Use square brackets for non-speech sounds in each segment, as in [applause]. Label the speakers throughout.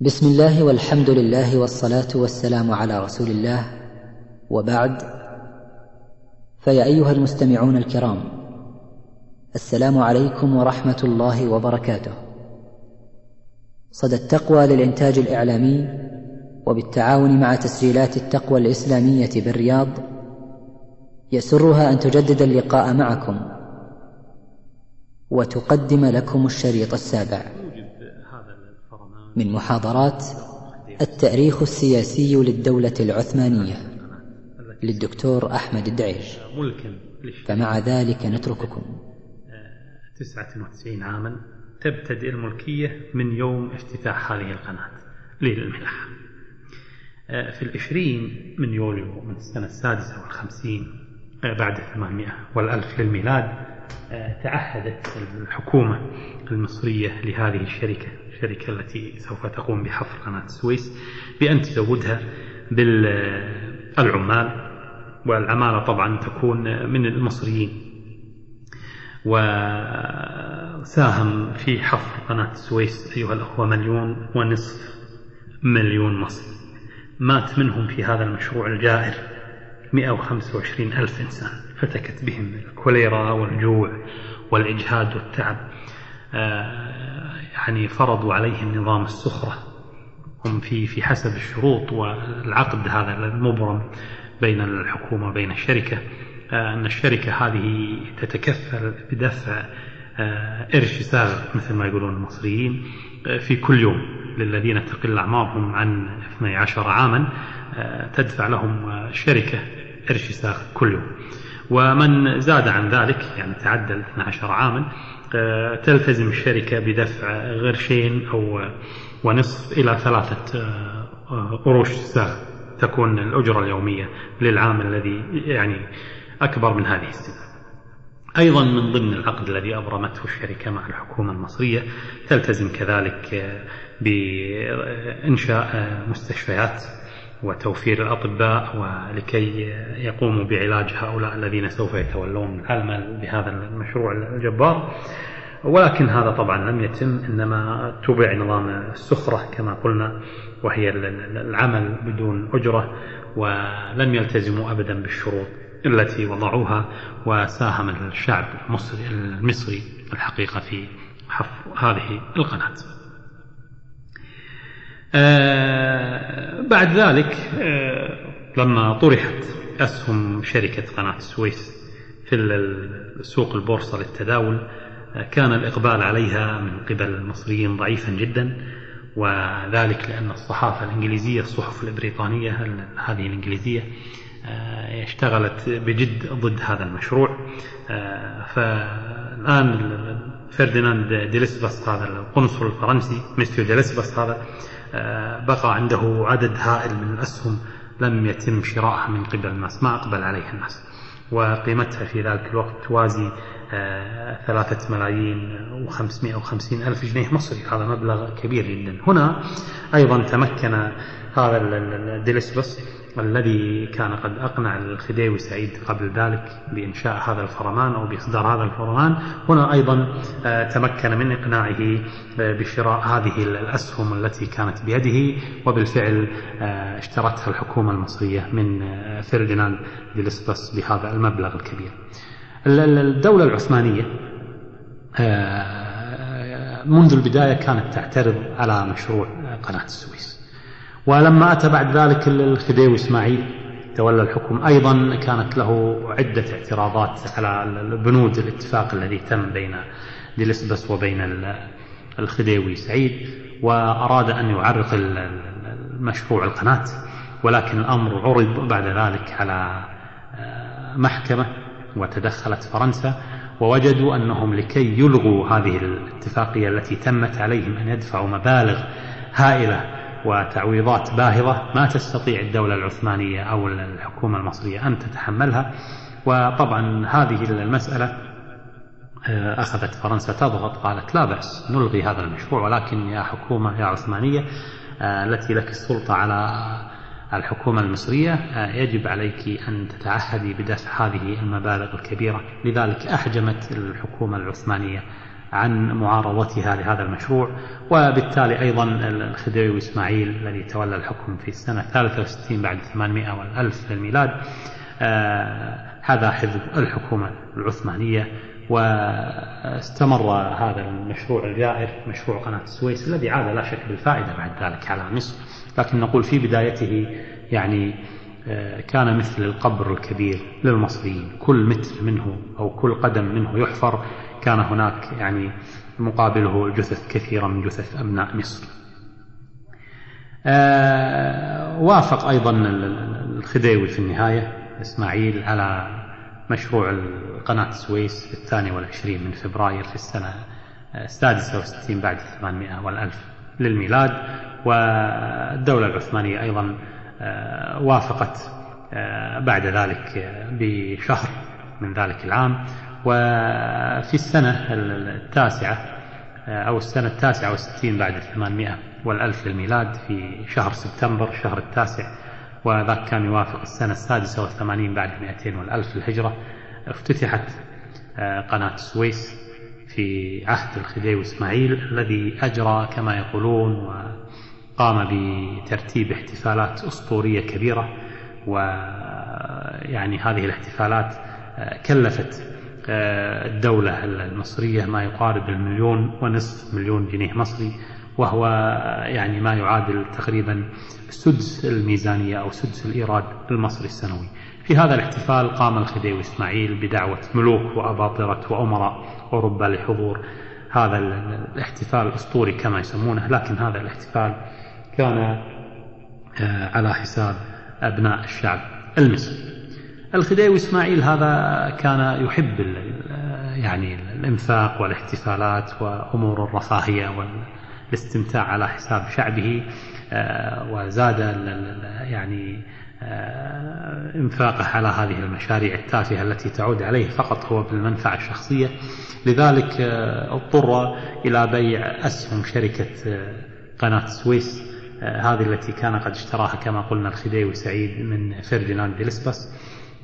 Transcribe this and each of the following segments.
Speaker 1: بسم الله والحمد لله والصلاة والسلام على رسول الله. وبعد فيا أيها المستمعون الكرام السلام عليكم ورحمة الله وبركاته. صدى التقوى للإنتاج الإعلامي وبالتعاون مع تسجيلات التقوى الإسلامية بالرياض يسرها أن تجدد اللقاء معكم وتقدم لكم الشريط السابع. من محاضرات التأريخ السياسي للدولة العثمانية للدكتور أحمد الدعيش فمع ذلك نترككم.
Speaker 2: تسعة وتسعين عاما تبتدئ الملكية من يوم افتتاح هذه القناة للملح في العشرين من يوليو من السنة السادسة والخمسين بعد الثمانمائة والألف للميلاد تعهدت الحكومة المصرية لهذه الشركة. الشركة التي سوف تقوم بحفر قناة السويس بأن تزودها بالعمال والعمالة طبعا تكون من المصريين. وساهم في حفر قناة السويس أيها الأخوة مليون ونصف مليون مصري مات منهم في هذا المشروع الجائر 125 ألف إنسان. فتكت بهم الكوليرا والجوع والإجهاد والتعب. يعني فرضوا عليهم نظام السخرة. هم في في حسب الشروط والعقد هذا المبرم بين الحكومة وبين الشركة أن الشركة هذه تتكفل بدفع قرش ساغ مثل ما يقولون المصريين في كل يوم للذين تقل أعمارهم عن 12 عاما تدفع لهم الشركة قرش ساغ كل يوم. ومن زاد عن ذلك يعني تعدى 12 عاما تلتزم الشركة بدفع غرشين أو ونصف إلى ثلاثة قروش ساغ تكون الأجرة اليومية للعام الذي يعني أكبر من هذه السنة. أيضا من ضمن العقد الذي أبرمته الشركة مع الحكومة المصرية تلتزم كذلك بإنشاء مستشفيات وتوفير الأطباء ولكي يقوموا بعلاج هؤلاء الذين سوف يتولون العمل بهذا المشروع الجبار. ولكن هذا طبعا لم يتم إنما تبع نظام السخرة كما قلنا وهي العمل بدون أجرة ولم يلتزموا أبدا بالشروط التي وضعوها وساهم الشعب المصري المصري الحقيقة في حفر هذه القناة. بعد ذلك آه لما طرحت أسهم شركة قناة السويس في سوق البورصة للتداول آه كان الإقبال عليها من قبل المصريين ضعيفا جدا وذلك لأن الصحافة الإنجليزية الصحف البريطانية هذه الإنجليزية اشتغلت بجد ضد هذا المشروع. فالآن فرديناند ديليسباس هذا القنصل الفرنسي ميسيو ديليسباس هذا بقى عنده عدد هائل من الأسهم لم يتم شرائها من قبل الناس ما أقبل عليها الناس. وقيمتها في ذلك الوقت توازي ثلاثة ملايين وخمسمائة وخمسين ألف جنيه مصري. هذا مبلغ كبير جدا. هنا أيضا تمكن هذا ديليسبس الذي كان قد أقنع الخديوي سعيد قبل ذلك بإنشاء هذا الفرمان أو بإصدار هذا الفرمان. هنا أيضا تمكن من إقناعه بشراء هذه الأسهم التي كانت بيده وبالفعل اشترتها الحكومة المصرية من فرديناند ديليسبس بهذا المبلغ الكبير. الدولة العثمانية منذ البداية كانت تعترض على مشروع قناة السويس. ولما أتى بعد ذلك الخديوي إسماعيل تولى الحكم. أيضا كانت له عدة اعتراضات على بنود الاتفاق الذي تم بين ديلسبس وبين الخديوي سعيد وأراد أن يعرق المشروع القناة ولكن الأمر عرض بعد ذلك على محكمة وتدخلت فرنسا ووجدوا أنهم لكي يلغوا هذه الاتفاقية التي تمت عليهم أن يدفعوا مبالغ هائلة وتعويضات باهظة ما تستطيع الدولة العثمانية أو الحكومة المصرية أن تتحملها. وطبعا هذه المسألة أخذت فرنسا تضغط قالت لا بأس نلغي هذا المشروع ولكن يا حكومة يا عثمانية التي لك السلطة على الحكومة المصرية يجب عليك أن تتعهدي بدفع هذه المبالغ الكبيرة. لذلك أحجمت الحكومة العثمانية عن معارضتها لهذا المشروع وبالتالي أيضا الخديوي إسماعيل الذي تولى الحكم في السنة 63 بعد 800 والألف للميلاد هذا حزب الحكومة العثمانية واستمر هذا المشروع الجائر مشروع قناة السويس الذي عاد لا شك بالفائدة بعد ذلك على مصر. لكن نقول في بدايته يعني آه، كان مثل القبر الكبير للمصريين كل متر منه أو كل قدم منه يحفر. كان هناك يعني مقابله جثث كثيرة من جثث أبناء مصر. آه، وافق أيضا الخديوي في النهاية إسماعيل على مشروع قناة السويس في الثاني والعشرين من فبراير في السنة السادسة والستين بعد الثمانمائة والألف للميلاد. والدولة العثمانية أيضا آه، وافقت آه، بعد ذلك بشهر من ذلك العام. وفي السنة التاسعة آه، أو السنة التاسعة والستين بعد الثمانمائة والألف للميلاد في شهر سبتمبر شهر التاسع وذاك كان يوافق السنة السادسة والثمانين بعد المئتين والألف للهجرة. افتتحت قناة السويس في عهد الخديوي إسماعيل الذي أجرى كما يقولون وقام بترتيب احتفالات أسطورية كبيرة. ويعني هذه الاحتفالات آه، كلفت آه، الدولة المصرية ما يقارب المليون ونصف مليون جنيه مصري وهو يعني ما يعادل تقريبا سدس الميزانية أو سدس الإيراد المصري السنوي. في هذا الاحتفال قام الخديوي إسماعيل بدعوة ملوك وأباطرة وأمراء أوروبا لحضور هذا الاحتفال الأسطوري كما يسمونه لكن هذا الاحتفال كان آه، على حساب أبناء الشعب المصري. الخديوي إسماعيل هذا كان يحب يعني الإنفاق والاحتفالات وأمور الرفاهية والاستمتاع على حساب شعبه آه، وزاد يعني آه، إنفاقه على هذه المشاريع التافهة التي تعود عليه فقط هو بالمنفعة الشخصية. لذلك آه، اضطر إلى بيع أسهم شركة آه، قناة السويس هذه التي كان قد اشتراها كما قلنا الخديوي سعيد من فرديناند ديلسباس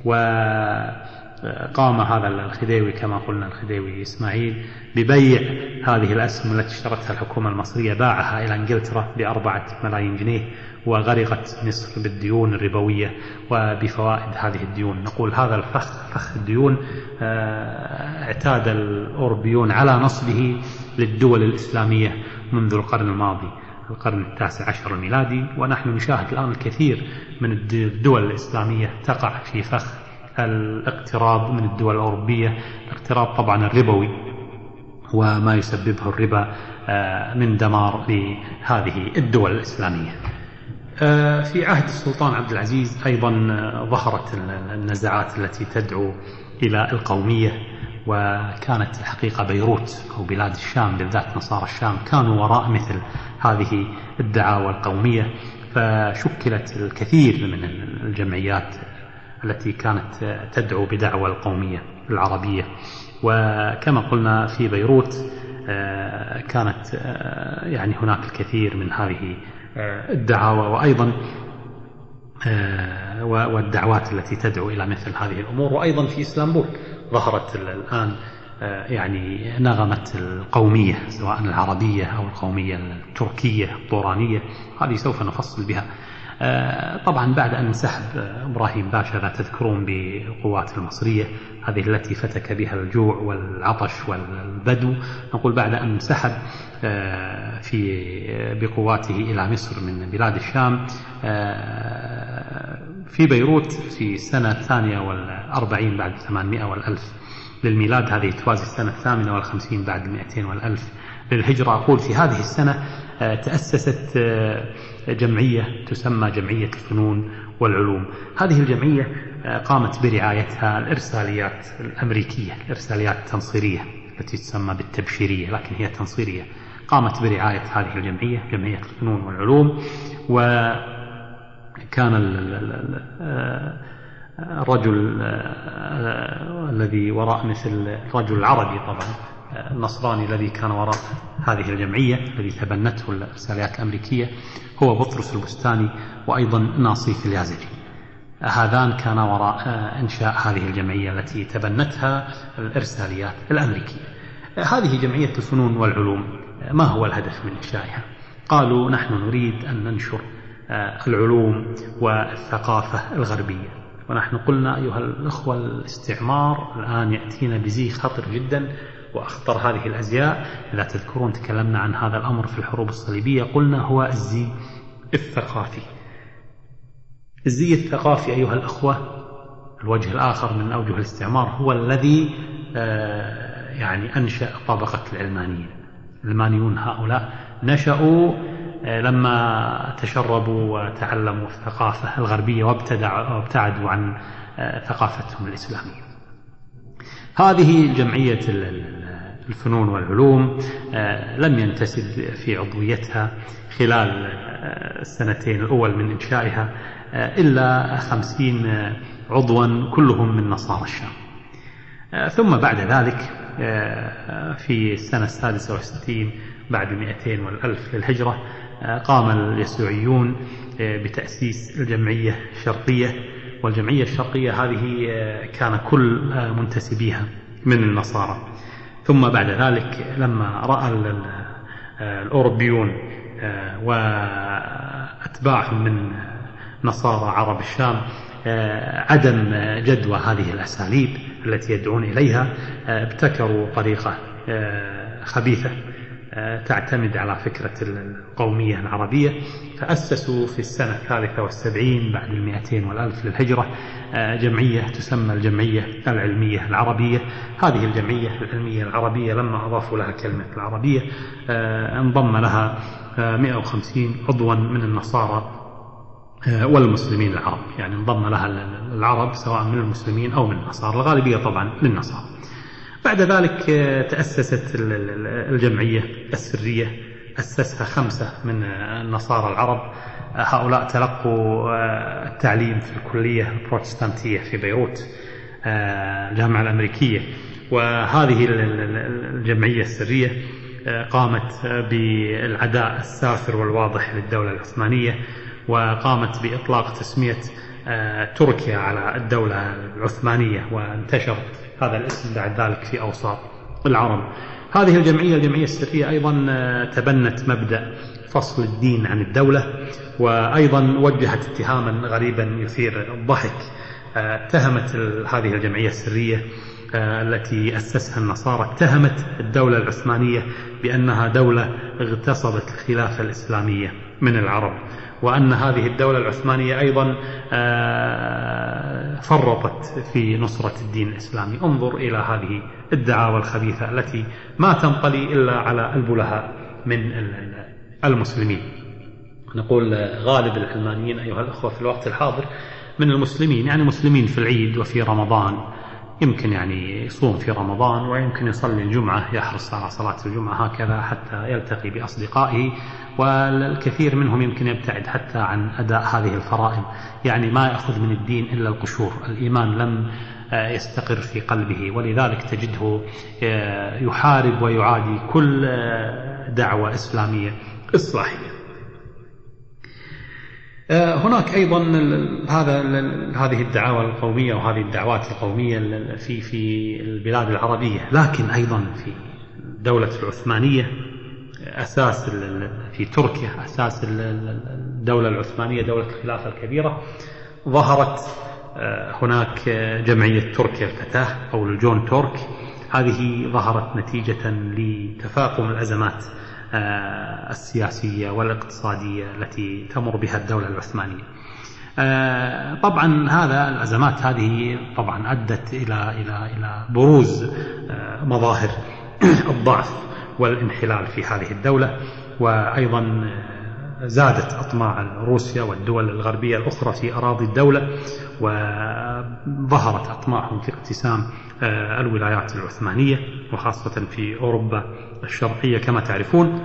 Speaker 2: وقام هذا الخديوي كما قلنا الخديوي إسماعيل ببيع هذه الأسهم التي اشترتها الحكومة المصرية باعها إلى إنجلترا بأربعة ملايين جنيه وغرقت مصر بالديون الربوية وبفوائد هذه الديون. نقول هذا الفخ فخ الديون آه، اعتاد الأوروبيون على نصبه للدول الإسلامية منذ القرن الماضي. القرن التاسع عشر الميلادي ونحن نشاهد الآن الكثير من الدول الإسلامية تقع في فخ الاقتراب من الدول الأوروبية الاقتراب طبعا الربوي وما يسببه الربا آه، من دمار لهذه الدول الإسلامية. آه، في عهد السلطان عبد العزيز أيضا آه، ظهرت النزعات التي تدعو إلى القومية وكانت الحقيقة بيروت أو بلاد الشام بالذات نصارى الشام كانوا وراء مثل هذه الدعاوى القومية. فشكلت الكثير من الجمعيات التي كانت تدعو بدعوى القومية العربية. وكما قلنا في بيروت آه، كانت يعني هناك الكثير من هذه الدعاوى. وأيضا آه، والدعوات التي تدعو إلى مثل هذه الأمور. وأيضا في إسلامبول ظهرت الآن آه، يعني نغمة القومية سواء العربية أو القومية التركية الطورانية. هذه سوف نفصل بها. آه، طبعا بعد أن انسحب إبراهيم باشا لا تذكرون بالقوات المصرية هذه التي فتك بها الجوع والعطش والبدو. نقول بعد أن انسحب آه، في بقواته إلى مصر من بلاد الشام آه، في بيروت في السنة الثانية والأربعين بعد ثمانمائة والألف. للميلاد هذه توازي السنة الثامنة والخمسين بعد المئتين والألف. للهجرة أقول في هذه السنة تأسست جمعية تسمى جمعية الفنون والعلوم. هذه الجمعية آه، قامت برعايتها الإرساليات الأمريكية الإرساليات التنصيرية التي تسمى بالتبشيرية لكن هي تنصيرية. قامت برعاية هذه الجمعية جمعية الفنون والعلوم وكان آه، الرجل آه، الذي وراء مثل الرجل العربي طبعا النصراني الذي كان وراء هذه الجمعية الذي تبنته الإرساليات الأمريكية هو بطرس البستاني وأيضا ناصيف اليازجي. هذان كان وراء إنشاء هذه الجمعية التي تبنتها الإرساليات الأمريكية. هذه جمعية الفنون والعلوم ما هو الهدف من إنشائها؟ قالوا نحن نريد أن ننشر العلوم والثقافة الغربية. ونحن قلنا أيها الأخوة الاستعمار الآن يأتينا بزي خطر جدا وأخطر هذه الأزياء. إذا تذكرون تكلمنا عن هذا الأمر في الحروب الصليبية قلنا هو الزي الثقافي. الزي الثقافي أيها الأخوة الوجه الآخر من أوجه الاستعمار هو الذي آه، يعني أنشأ طبقة العلمانيين العلمانيون هؤلاء نشأوا آه، لما تشربوا وتعلموا الثقافة الغربية وابتعدوا عن آه، ثقافتهم الإسلامية. هذه جمعية الفنون والعلوم لم ينتسب في عضويتها خلال السنتين الأول من إنشائها. إلا خمسين عضوا كلهم من نصارى الشام. ثم بعد ذلك في السنة السادسة والستين بعد مئتين والألف للهجرة قام اليسوعيون بتأسيس الجمعية الشرقية. والجمعية الشرقية هذه كان كل منتسبيها من النصارى. ثم بعد ذلك لما رأى الأوروبيون وأتباعهم من نصارى عرب الشام آه، عدم جدوى هذه الأساليب التي يدعون إليها آه، ابتكروا طريقة آه، خبيثة تعتمد على فكرة القومية العربية فأسسوا في السنة الثالثة والسبعين بعد المئتين والألف للهجرة جمعية تسمى الجمعية العلمية العربية. هذه الجمعية العلمية العربية لما أضافوا لها كلمة العربية انضم لها 150 عضوا من النصارى والمسلمين العرب. يعني انضم لها العرب سواء من المسلمين أو من النصارى. الغالبية طبعا للنصارى. بعد ذلك آه، تأسست الجمعية السرية أسسها خمسة من النصارى العرب. آه، هؤلاء تلقوا التعليم في الكلية البروتستانتية في بيروت الجامعة الأمريكية. وهذه الجمعية السرية قامت بالعداء السافر والواضح للدولة العثمانية. وقامت بإطلاق تسمية آه، تركيا على الدولة العثمانية وانتشرت. هذا الاسم بعد ذلك في أوساط العرب. هذه الجمعية الجمعية السرية أيضا آه، تبنت مبدأ فصل الدين عن الدولة وأيضا وجهت اتهاما غريبا يثير الضحك. آه، اتهمت هذه الجمعية السرية التي أسسها النصارى اتهمت الدولة العثمانية بأنها دولة اغتصبت الخلافة الإسلامية من العرب. وأن هذه الدولة العثمانية أيضا آه، فرطت في نصرة الدين الإسلامي. انظر إلى هذه الدعاوى الخبيثة التي ما تنطلي إلا على البلهاء من المسلمين. نقول غالب العلمانيين أيها الأخوة في الوقت الحاضر من المسلمين يعني مسلمين في العيد وفي رمضان. يمكن يعني يصوم في رمضان ويمكن يصلي الجمعة يحرص على صلاة الجمعة هكذا حتى يلتقي بأصدقائه. والكثير منهم يمكن يبتعد حتى عن أداء هذه الفرائض. يعني ما يأخذ من الدين إلا القشور. الإيمان لم يستقر في قلبه ولذلك تجده آه، يحارب ويعادي كل آه، دعوة إسلامية إصلاحية. هناك أيضا هذا هذه الدعاوى القومية وهذه الدعوات القومية في في البلاد العربية. لكن أيضا في الدولة العثمانية أساس في تركيا أساس الدولة العثمانية دولة الخلافة الكبيرة ظهرت آه، هناك جمعية تركيا الفتاة أو الجون تورك هذه ظهرت نتيجة لتفاقم الأزمات. آه، السياسية والاقتصادية التي تمر بها الدولة العثمانية. آه، طبعا هذا الأزمات هذه طبعا أدت إلى إلى إلى بروز مظاهر [clears throat] الضعف والانحلال في هذه الدولة وأيضا زادت أطماع روسيا والدول الغربية الأخرى في أراضي الدولة وظهرت أطماعهم في اقتسام آه، الولايات العثمانية وخاصة في أوروبا الشرقية كما تعرفون.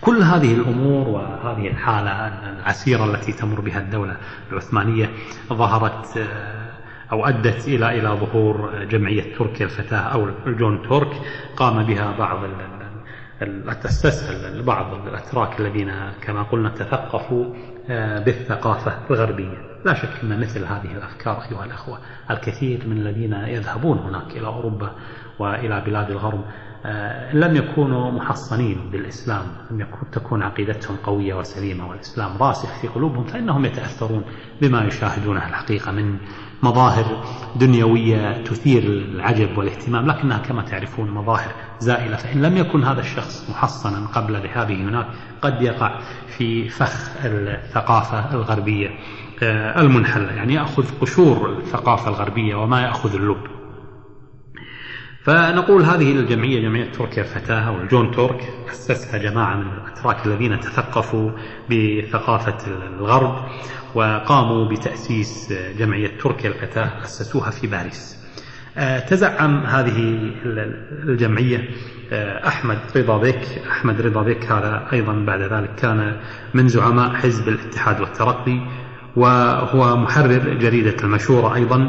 Speaker 2: كل هذه الأمور وهذه الحالة العسيرة التي تمر بها الدولة العثمانية ظهرت آه، أو أدت إلى إلى ظهور جمعية تركيا الفتاة أو الجون تورك قام بها بعض أسسها بعض الأتراك الذين كما قلنا تثقفوا آه، بالثقافة الغربية. لا شك أن مثل هذه الأفكار أيها الأخوة الكثير من الذين يذهبون هناك إلى أوروبا وإلى بلاد الغرب آه، لم يكونوا محصنين بالإسلام لم يكون تكون عقيدتهم قوية وسليمة والإسلام راسخ في قلوبهم فإنهم يتأثرون بما يشاهدونه الحقيقة من مظاهر دنيوية تثير العجب والاهتمام لكنها كما تعرفون مظاهر زائلة فإن لم يكن هذا الشخص محصنا قبل ذهابه هناك قد يقع في فخ الثقافة الغربية آه، المنحلة يعني يأخذ قشور الثقافة الغربية وما يأخذ اللب. فنقول هذه الجمعية جمعية تركيا الفتاة أو الجون تورك أسسها جماعة من الأتراك الذين تثقفوا بثقافة الغرب. وقاموا بتأسيس جمعية تركيا الفتاة أسسوها في باريس. آه، تزعم هذه الجمعية آه، أحمد رضا بيك. أحمد رضا بيك هذا أيضا بعد ذلك كان من زعماء حزب الاتحاد والترقي وهو محرر جريدة المشورة أيضا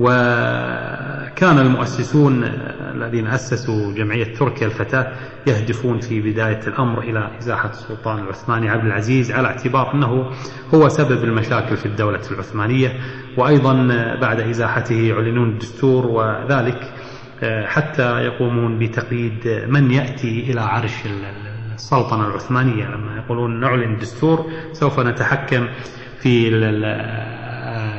Speaker 2: وكان المؤسسون الذين أسسوا جمعية تركيا الفتاة يهدفون في بداية الأمر إلى إزاحة السلطان العثماني عبد العزيز على اعتبار أنه هو سبب المشاكل في الدولة العثمانية. وأيضا بعد إزاحته يعلنون الدستور وذلك حتى يقومون بتقييد من يأتي إلى عرش السلطنة العثمانية. لما يقولون نعلن الدستور سوف نتحكم في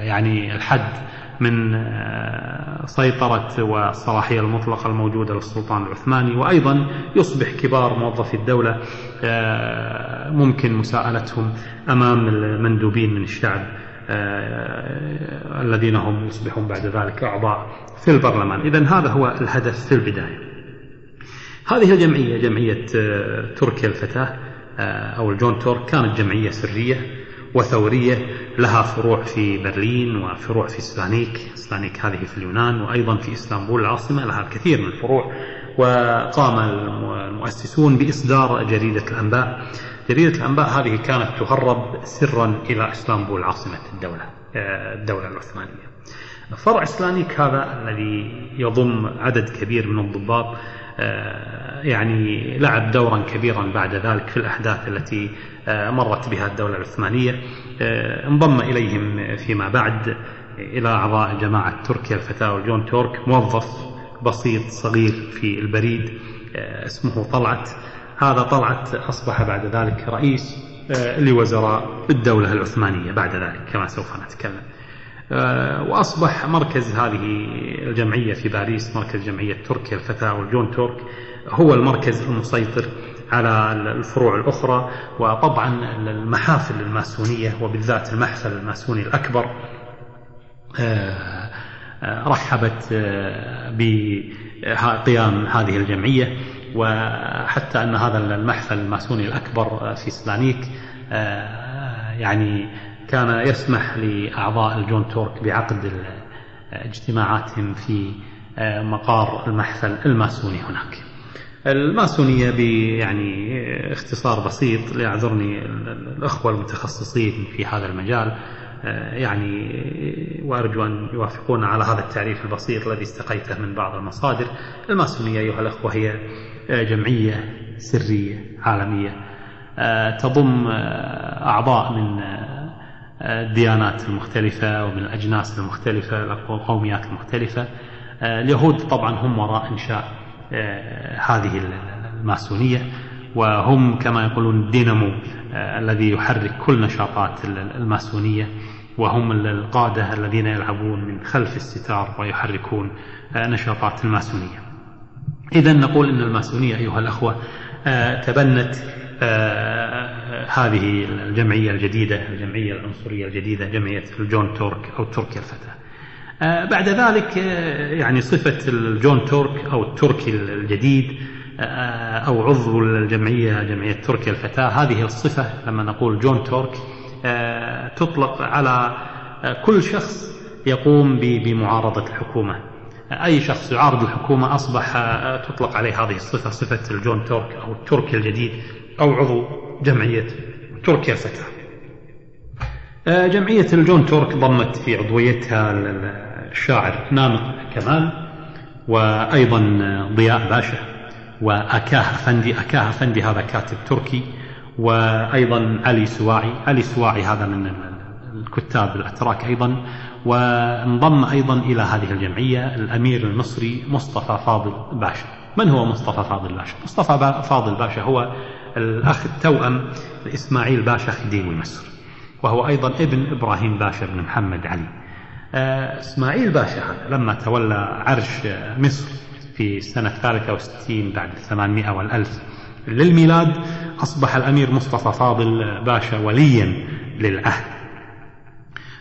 Speaker 2: يعني الحد من آه، سيطرة والصلاحية المطلقة الموجودة للسلطان العثماني وأيضا يصبح كبار موظفي الدولة آه، ممكن مساءلتهم أمام المندوبين من الشعب آه، الذين هم يصبحون بعد ذلك أعضاء في البرلمان. إذا هذا هو الهدف في البداية. هذه الجمعية جمعية تركيا الفتاة أو الجون تورك كانت جمعية سرية وثورية لها فروع في برلين وفروع في سلانيك سلانيك هذه في اليونان وأيضا في إسطنبول العاصمة لها الكثير من الفروع. وقام المؤسسون بإصدار جريدة الأنباء. جريدة الأنباء هذه كانت تهرب سرا إلى إسطنبول عاصمة الدولة الدولة العثمانية. فرع سلانيك هذا الذي يضم عدد كبير من الضباط يعني لعب دورا كبيرا بعد ذلك في الأحداث التي آه، مرت بها الدولة العثمانية. آه، انضم إليهم فيما بعد إلى أعضاء جماعة تركيا الفتاوى جون تورك موظف بسيط صغير في البريد آه، اسمه طلعت. هذا طلعت أصبح بعد ذلك رئيس لوزراء الدولة العثمانية بعد ذلك كما سوف نتكلم. وأصبح مركز هذه الجمعية في باريس مركز جمعية تركيا الفتاة أو جون تورك هو المركز المسيطر على الفروع الأخرى وطبعا المحافل الماسونية وبالذات المحفل الماسوني الأكبر آه، آه، رحبت آه، بقيام هذه الجمعية وحتى أن هذا المحفل الماسوني الأكبر في سلانيك يعني كان يسمح لأعضاء الجون تورك بعقد اجتماعاتهم في مقار المحفل الماسوني هناك. الماسونية يعني اختصار بسيط ليعذرني الأخوة المتخصصين في هذا المجال. آه، يعني وأرجو أن يوافقون على هذا التعريف البسيط الذي استقيته من بعض المصادر. الماسونية أيها الأخوة هي آه، جمعية سرية عالمية. آه، تضم أعضاء من الديانات المختلفة ومن الأجناس المختلفة القوميات المختلفة. اليهود طبعا هم وراء إنشاء هذه الماسونية وهم كما يقولون الدينامو آه، الذي يحرك كل نشاطات الماسونية وهم القادة الذين يلعبون من خلف الستار ويحركون آه، نشاطات الماسونية. إذا نقول أن الماسونية أيها الأخوة تبنت هذه الجمعية الجديدة الجمعية العنصرية الجديدة جمعية الجون تورك أو تركيا الفتاة. آه، بعد ذلك آه، يعني صفة الجون تورك أو التركي الجديد آه، أو عضو الجمعية جمعية تركيا الفتاة هذه الصفة لما نقول جون تورك تطلق على كل شخص يقوم بمعارضة الحكومة. أي شخص يعارض الحكومة أصبح تطلق عليه هذه الصفة صفة الجون تورك أو التركي الجديد أو عضو جمعية تركيا الفتاة. جمعية الجون تورك ضمت في عضويتها الشاعر نامق كمال وأيضا ضياء باشا وأكاه أفندي أكاه أفندي هذا كاتب تركي وأيضا علي سواعي علي سواعي هذا من الكتاب الأتراك أيضا وانضم أيضا إلى هذه الجمعية الأمير المصري مصطفى فاضل باشا من هو مصطفى فاضل باشا؟ مصطفى فاضل باشا هو الأخ التوأم لإسماعيل باشا خديوي مصر وهو أيضا ابن إبراهيم باشا بن محمد علي إسماعيل باشا لما تولى عرش مصر في سنة 63 بعد 800 والألف للميلاد أصبح الأمير مصطفى فاضل باشا وليا للعهد.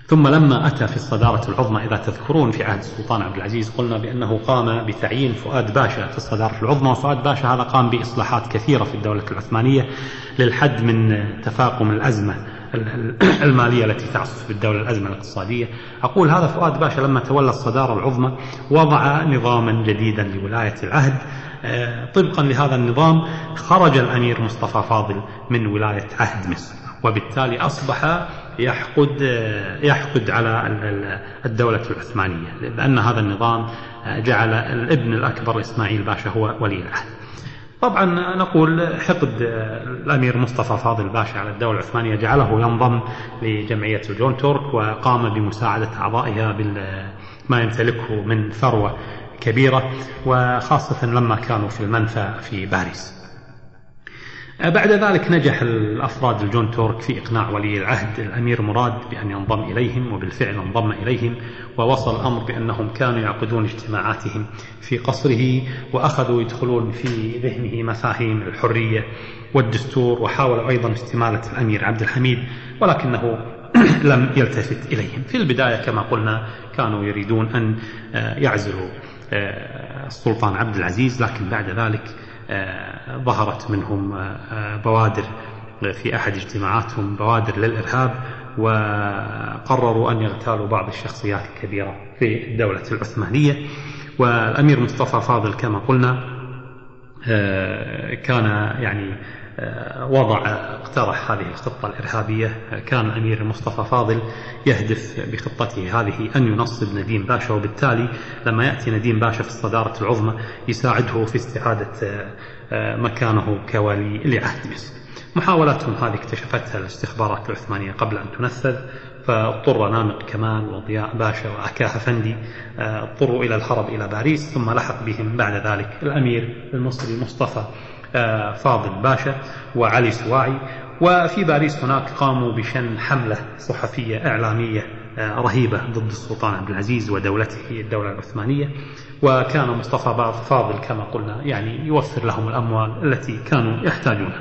Speaker 2: ثم لما أتى في الصدارة العظمى إذا تذكرون في عهد السلطان عبد العزيز قلنا بأنه قام بتعيين فؤاد باشا في الصدارة العظمى. وفؤاد باشا هذا قام بإصلاحات كثيرة في الدولة العثمانية للحد من تفاقم الأزمة. [clears throat] المالية التي تعصف بالدولة الأزمة الاقتصادية. أقول هذا فؤاد باشا لما تولى الصدارة العظمى وضع نظاما جديدا لولاية العهد. آه، طبقا لهذا النظام خرج الأمير مصطفى فاضل من ولاية عهد مصر وبالتالي أصبح يحقد يحقد على الدولة العثمانية لأن هذا النظام جعل الابن الأكبر إسماعيل باشا هو ولي العهد. طبعا نقول حقد الأمير مصطفى فاضل باشا على الدولة العثمانية جعله ينضم لجمعية الجون تورك وقام بمساعدة أعضائها بما يمتلكه من ثروة كبيرة وخاصة لما كانوا في المنفى في باريس. بعد ذلك نجح الأفراد الجون تورك في إقناع ولي العهد الأمير مراد بأن ينضم إليهم وبالفعل انضم إليهم ووصل الأمر بأنهم كانوا يعقدون اجتماعاتهم في قصره وأخذوا يدخلون في ذهنه مفاهيم الحرية والدستور وحاولوا أيضا استمالة الأمير عبد الحميد ولكنه [clears throat] لم يلتفت إليهم. في البداية كما قلنا كانوا يريدون أن يعزلوا آه، السلطان عبد العزيز لكن بعد ذلك آه، ظهرت منهم آه، بوادر في أحد اجتماعاتهم بوادر للإرهاب وقرروا أن يغتالوا بعض الشخصيات الكبيرة في الدولة العثمانية. والأمير مصطفى فاضل كما قلنا كان يعني وضع اقترح هذه الخطة الإرهابية. كان الأمير مصطفى فاضل يهدف بخطته هذه أن ينصب نديم باشا وبالتالي لما يأتي نديم باشا في الصدارة العظمى يساعده في استعادة آه، مكانه كولي لعهد مصر. محاولاتهم هذه اكتشفتها الاستخبارات العثمانية قبل أن تنفذ. فاضطر نامق كمال وضياء باشا وأكاه فندي آه، اضطروا إلى الهرب إلى باريس ثم لحق بهم بعد ذلك الأمير المصري مصطفى. فاضل باشا وعلي سواعي. وفي باريس هناك قاموا بشن حملة صحفية إعلامية آه، رهيبة ضد السلطان عبد العزيز ودولته الدولة العثمانية. وكان مصطفى فاضل كما قلنا يعني يوفر لهم الأموال التي كانوا يحتاجونها.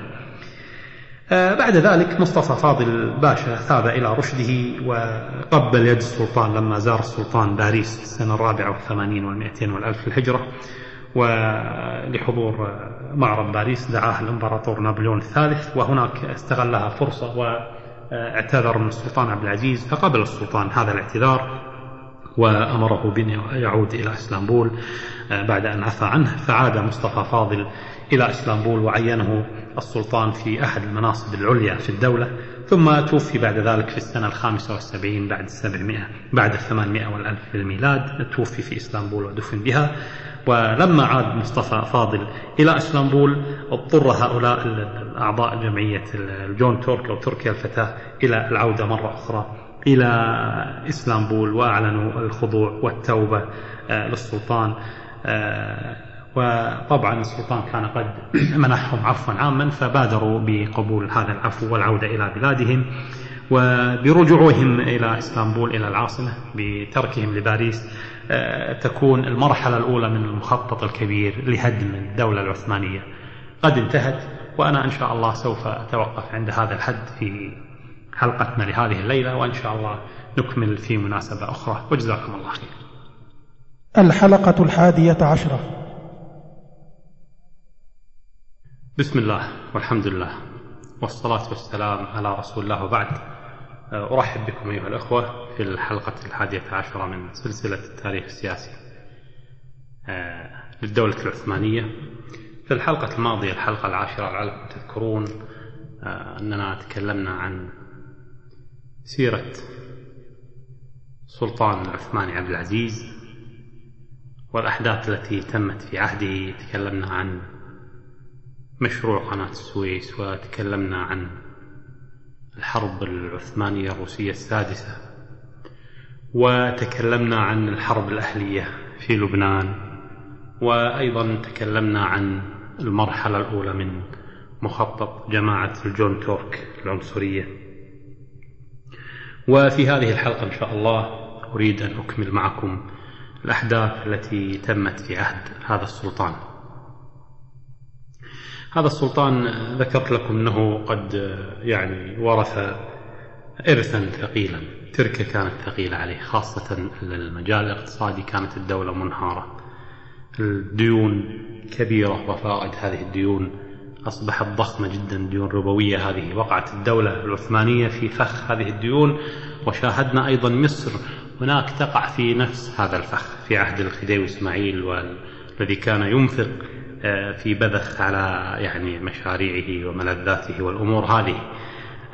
Speaker 2: آه، بعد ذلك مصطفى فاضل باشا ثاب إلى رشده وقبل يد السلطان لما زار السلطان باريس السنة الرابعة والثمانين والمئتين والألف الهجرة. ولحضور معرض باريس دعاه الإمبراطور نابليون الثالث وهناك استغلها فرصة واعتذر من السلطان عبد العزيز فقبل السلطان هذا الاعتذار وأمره بأن يعود إلى اسطنبول بعد أن عفى عنه فعاد مصطفى فاضل إلى اسطنبول وعينه السلطان في أحد المناصب العليا في الدولة ثم توفي بعد ذلك في السنة الخامسة والسبعين بعد السبعمائة بعد الثمانمائة والألف في الميلاد توفي في اسطنبول ودفن بها. ولما عاد مصطفى فاضل إلى إسطنبول اضطر هؤلاء أعضاء جمعية الجون تورك أو تركيا الفتاة إلى العودة مرة أخرى إلى إسطنبول وأعلنوا الخضوع والتوبة آه، للسلطان آه، وطبعا السلطان كان قد [clears throat] منحهم عفوا عاما فبادروا بقبول هذا العفو والعودة إلى بلادهم وبرجوعهم إلى إسطنبول إلى العاصمة بتركهم لباريس. تكون المرحلة الأولى من المخطط الكبير لهدم الدولة العثمانية. قد انتهت وأنا إن شاء الله سوف أتوقف عند هذا الحد في حلقتنا لهذه الليلة وإن شاء الله نكمل في مناسبة أخرى. وجزاكم الله خير.
Speaker 3: الحلقة الحادية عشرة.
Speaker 2: بسم الله والحمد لله والصلاة والسلام على رسول الله وبعد. أرحب بكم أيها الأخوة في الحلقة الحادية عشرة من سلسلة التاريخ السياسي آه، للدولة العثمانية. في الحلقة الماضية الحلقة العاشرة لعلكم تذكرون آه، أننا تكلمنا عن سيرة السلطان العثماني عبد العزيز والأحداث التي تمت في عهده. تكلمنا عن مشروع قناة السويس وتكلمنا عن الحرب العثمانية الروسية السادسة وتكلمنا عن الحرب الأهلية في لبنان وأيضا تكلمنا عن المرحلة الأولى من مخطط جماعة الجون تورك العنصرية. وفي هذه الحلقة إن شاء الله أريد أن أكمل معكم الأحداث التي تمت في عهد هذا السلطان. هذا السلطان ذكرت لكم أنه قد يعني ورث إرثا ثقيلا تركة كانت ثقيلة عليه خاصة المجال الاقتصادي كانت الدولة منهارة. الديون كبيرة وفائد هذه الديون أصبحت ضخمة جدا ديون ربوية هذه. وقعت الدولة العثمانية في فخ هذه الديون وشاهدنا أيضا مصر. هناك تقع في نفس هذا الفخ في عهد الخديوي إسماعيل والذي كان ينفق في بذخ على يعني مشاريعه وملذاته والأمور هذه.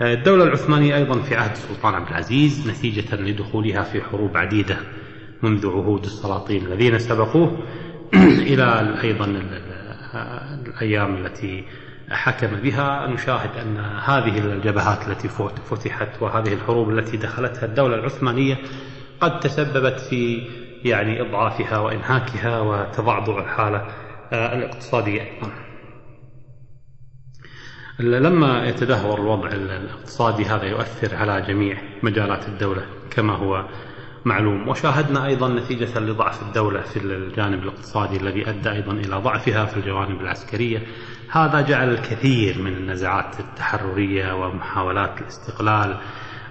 Speaker 2: آه، الدولة العثمانية أيضا في عهد السلطان عبد العزيز نتيجة لدخولها في حروب عديدة منذ عهود السلاطين الذين سبقوه. [clears throat] إلى أيضا الأيام التي حكم بها. نشاهد أن هذه الجبهات التي فتحت وهذه الحروب التي دخلتها الدولة العثمانية قد تسببت في يعني إضعافها وإنهاكها وتضعضع الحالة آه، الاقتصادية. لما يتدهور الوضع الاقتصادي هذا يؤثر على جميع مجالات الدولة كما هو معلوم. وشاهدنا أيضا نتيجة لضعف الدولة في الجانب الاقتصادي الذي أدى أيضا إلى ضعفها في الجوانب العسكرية. هذا جعل الكثير من النزعات التحررية ومحاولات الاستقلال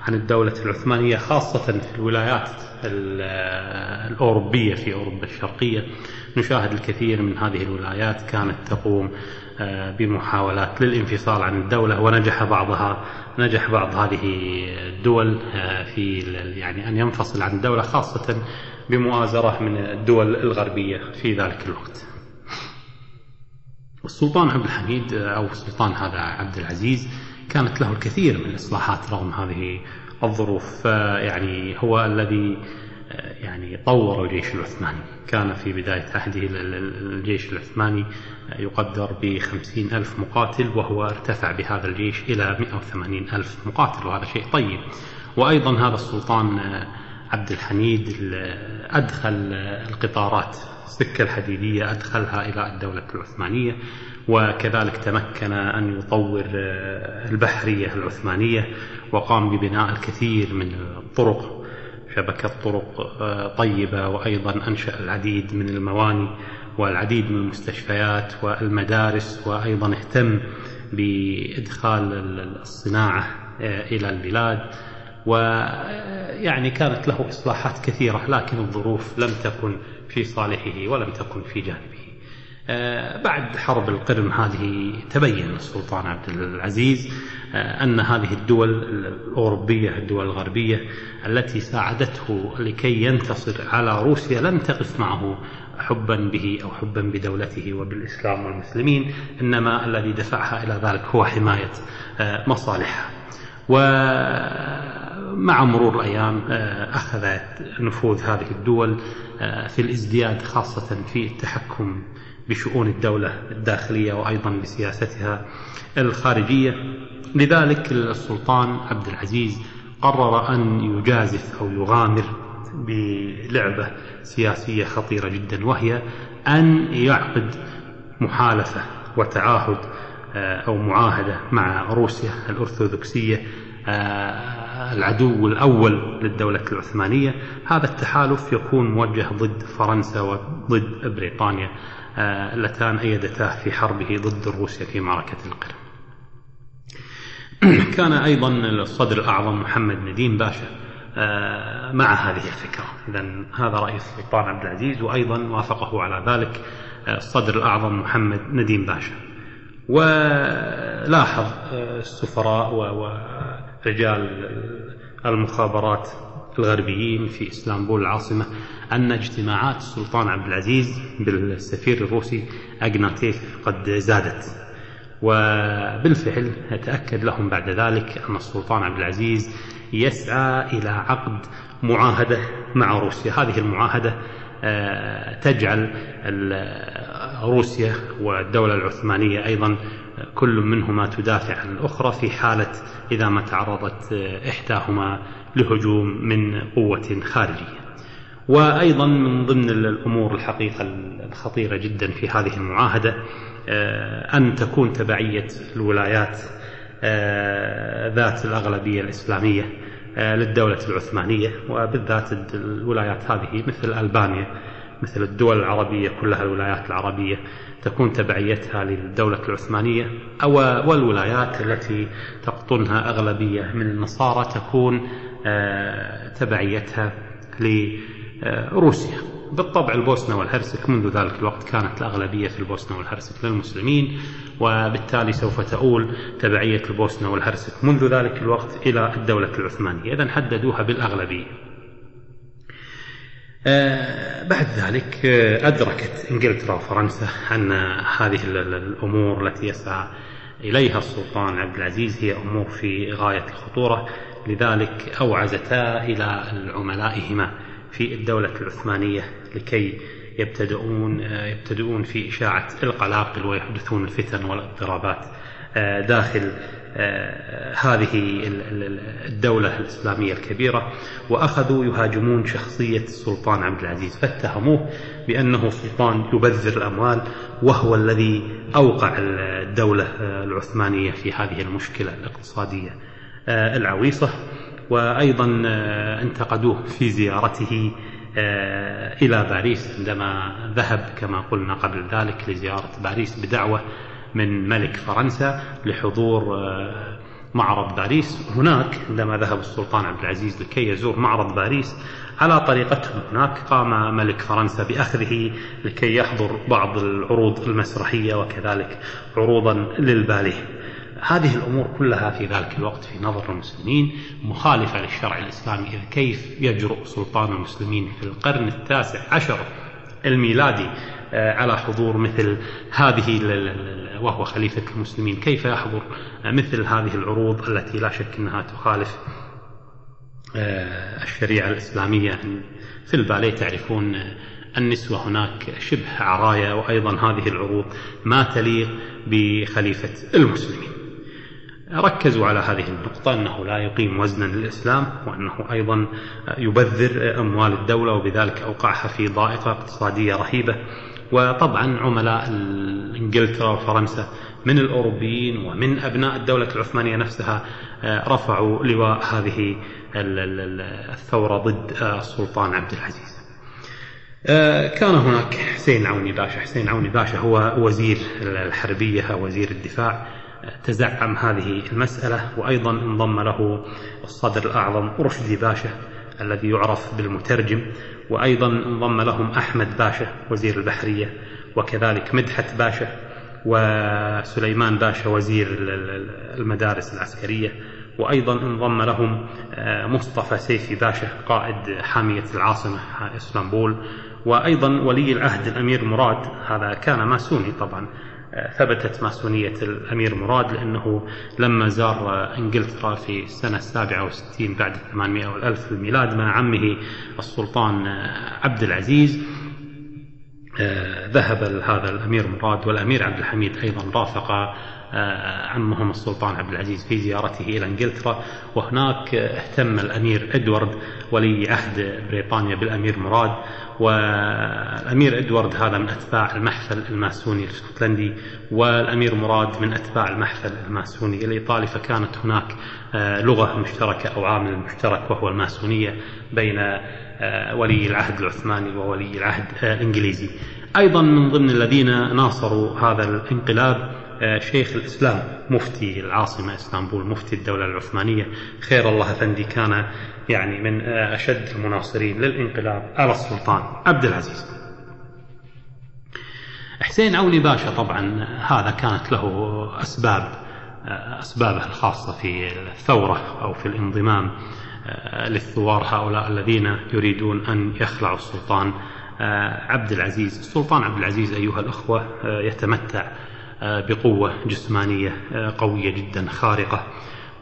Speaker 2: عن الدولة العثمانية خاصة في الولايات الأوروبية في أوروبا الشرقية. نشاهد الكثير من هذه الولايات كانت تقوم آه، بمحاولات للانفصال عن الدولة ونجح بعضها نجح بعض هذه الدول آه، في يعني أن ينفصل عن الدولة خاصة بمؤازرة من الدول الغربية في ذلك الوقت. السلطان عبد الحميد آه، أو السلطان هذا عبد العزيز كانت له الكثير من الإصلاحات رغم هذه الظروف. يعني هو الذي يعني طور الجيش العثماني. كان في بداية عهده الجيش العثماني يقدر بخمسين ألف مقاتل وهو ارتفع بهذا الجيش إلى مئة وثمانين ألف مقاتل وهذا شيء طيب. وأيضا هذا السلطان عبد الحميد أدخل القطارات السكة الحديدية أدخلها إلى الدولة العثمانية. وكذلك تمكن أن يطور البحرية العثمانية وقام ببناء الكثير من الطرق شبكة طرق آه، طيبة وأيضا أنشأ العديد من المواني والعديد من المستشفيات والمدارس وأيضا اهتم بإدخال الصناعة آه، إلى البلاد. ويعني كانت له إصلاحات كثيرة لكن الظروف لم تكن في صالحه ولم تكن في جانبه. آه، بعد حرب القرم هذه تبين السلطان عبد العزيز آه، أن هذه الدول الأوروبية الدول الغربية التي ساعدته لكي ينتصر على روسيا لم تقف معه حبا به أو حبا بدولته وبالإسلام والمسلمين إنما الذي دفعها إلى ذلك هو حماية آه، مصالحها. ومع مرور الأيام أخذت نفوذ هذه الدول في الازدياد خاصة في التحكم بشؤون الدولة الداخلية وأيضا بسياستها الخارجية. لذلك السلطان عبد العزيز قرر أن يجازف أو يغامر بلعبة سياسية خطيرة جدا وهي أن يعقد محالفة وتعاهد آه، أو معاهدة مع روسيا الأرثوذكسية آه، العدو الأول للدولة العثمانية. هذا التحالف يكون موجه ضد فرنسا وضد بريطانيا. اللتان أيدتاه في حربه ضد روسيا في معركة القرم. [clears throat] كان أيضا الصدر الأعظم محمد نديم باشا آه، مع هذه الفكرة. إذا هذا رئيس السلطان عبد العزيز وأيضا وافقه على ذلك آه، الصدر الأعظم محمد نديم باشا. ولاحظ السفراء ورجال المخابرات الغربيين في اسطنبول العاصمة أن اجتماعات السلطان عبد العزيز بالسفير الروسي أغناتيف قد زادت. وبالفعل تأكد لهم بعد ذلك أن السلطان عبد العزيز يسعى إلى عقد معاهدة مع روسيا. هذه المعاهدة آه، تجعل روسيا والدولة العثمانية أيضا كل منهما تدافع عن الأخرى في حالة إذا ما تعرضت إحداهما لهجوم من قوة خارجية. وأيضا من ضمن الأمور الحقيقة الخطيرة جدا في هذه المعاهدة أن تكون تبعية الولايات ذات الأغلبية الإسلامية للدولة العثمانية وبالذات الولايات هذه مثل ألبانيا مثل الدول العربية كلها الولايات العربية تكون تبعيتها للدولة العثمانية. أو والولايات التي تقطنها أغلبية من النصارى تكون آه، تبعيتها لروسيا. بالطبع البوسنة والهرسك منذ ذلك الوقت كانت الأغلبية في البوسنة والهرسك للمسلمين وبالتالي سوف تؤول تبعية البوسنة والهرسك منذ ذلك الوقت إلى الدولة العثمانية. إذا حددوها بالأغلبية. آه، بعد ذلك آه، أدركت إنجلترا وفرنسا أن هذه الأمور التي يسعى إليها السلطان عبد العزيز هي أمور في غاية الخطورة. لذلك أوعزتا إلى عملائهما في الدولة العثمانية لكي يبتدؤون آه، يبتدؤون في إشاعة القلاقل ويحدثون الفتن والاضطرابات داخل آه، هذه الدولة الإسلامية الكبيرة وأخذوا يهاجمون شخصية السلطان عبد العزيز فاتهموه بأنه سلطان يبذر الأموال وهو الذي أوقع الدولة العثمانية في هذه المشكلة الاقتصادية. آه، العويصة وأيضا آه، انتقدوه في زيارته إلى باريس عندما ذهب كما قلنا قبل ذلك لزيارة باريس بدعوة من ملك فرنسا لحضور آه، معرض باريس. هناك عندما ذهب السلطان عبد العزيز لكي يزور معرض باريس على طريقتهم هناك قام ملك فرنسا بأخذه لكي يحضر بعض العروض المسرحية وكذلك عروضا للباليه. هذه الأمور كلها في ذلك الوقت في نظر المسلمين مخالفة للشرع الإسلامي إذ كيف يجرؤ سلطان المسلمين في القرن التاسع عشر الميلادي آه، على حضور مثل هذه وهو خليفة المسلمين. كيف يحضر مثل هذه العروض التي لا شك أنها تخالف آه، الشريعة الإسلامية؟ في الباليه تعرفون النسوة هناك شبه عرايا وأيضا هذه العروض ما تليق بخليفة المسلمين. ركزوا على هذه النقطة أنه لا يقيم وزنا للإسلام وأنه أيضا يبذر أموال الدولة وبذلك أوقعها في ضائقة اقتصادية رهيبة. وطبعا عملاء إنجلترا وفرنسا من الأوروبيين ومن أبناء الدولة العثمانية نفسها آه، رفعوا لواء هذه الثورة ضد آه، السلطان عبد العزيز. آه، كان هناك حسين عوني باشا، حسين عوني باشا هو وزير الحربية وزير الدفاع. تزعم هذه المسألة وأيضا انضم له الصدر الأعظم رشدي باشا الذي يعرف بالمترجم وأيضا انضم لهم أحمد باشا وزير البحرية وكذلك مدحت باشا وسليمان باشا وزير المدارس العسكرية وأيضا انضم لهم آه، مصطفى سيفي باشا قائد حامية العاصمة إسطنبول وأيضا ولي العهد الأمير مراد هذا كان ماسوني طبعا ثبتت ماسونية الأمير مراد لأنه لما زار إنجلترا في السنة السابعة والستين بعد 800 والألف الميلاد مع عمه السلطان عبد العزيز ذهب هذا الأمير مراد والأمير عبد الحميد أيضا رافق عمهم السلطان عبد العزيز في زيارته إلى إنجلترا. وهناك اهتم الأمير إدوارد ولي عهد بريطانيا بالأمير مراد. والأمير إدوارد هذا من أتباع المحفل الماسوني الاسكتلندي والأمير مراد من أتباع المحفل الماسوني الإيطالي. فكانت هناك آه، لغة مشتركة أو عامل مشترك وهو الماسونية بين آه، ولي العهد العثماني وولي العهد آه، الإنجليزي. أيضا من ضمن الذين ناصروا هذا الانقلاب شيخ الإسلام مفتي العاصمة إسطنبول مفتي الدولة العثمانية. خير الله أفندي كان يعني من أشد المناصرين للانقلاب على السلطان. عبد العزيز. حسين عوني باشا طبعا هذا كانت له أسباب أسبابه الخاصة في الثورة أو في الانضمام للثوار هؤلاء الذين يريدون أن يخلعوا السلطان. عبد العزيز السلطان عبد العزيز أيها الأخوة يتمتع بقوة جسمانية قوية جدا خارقة.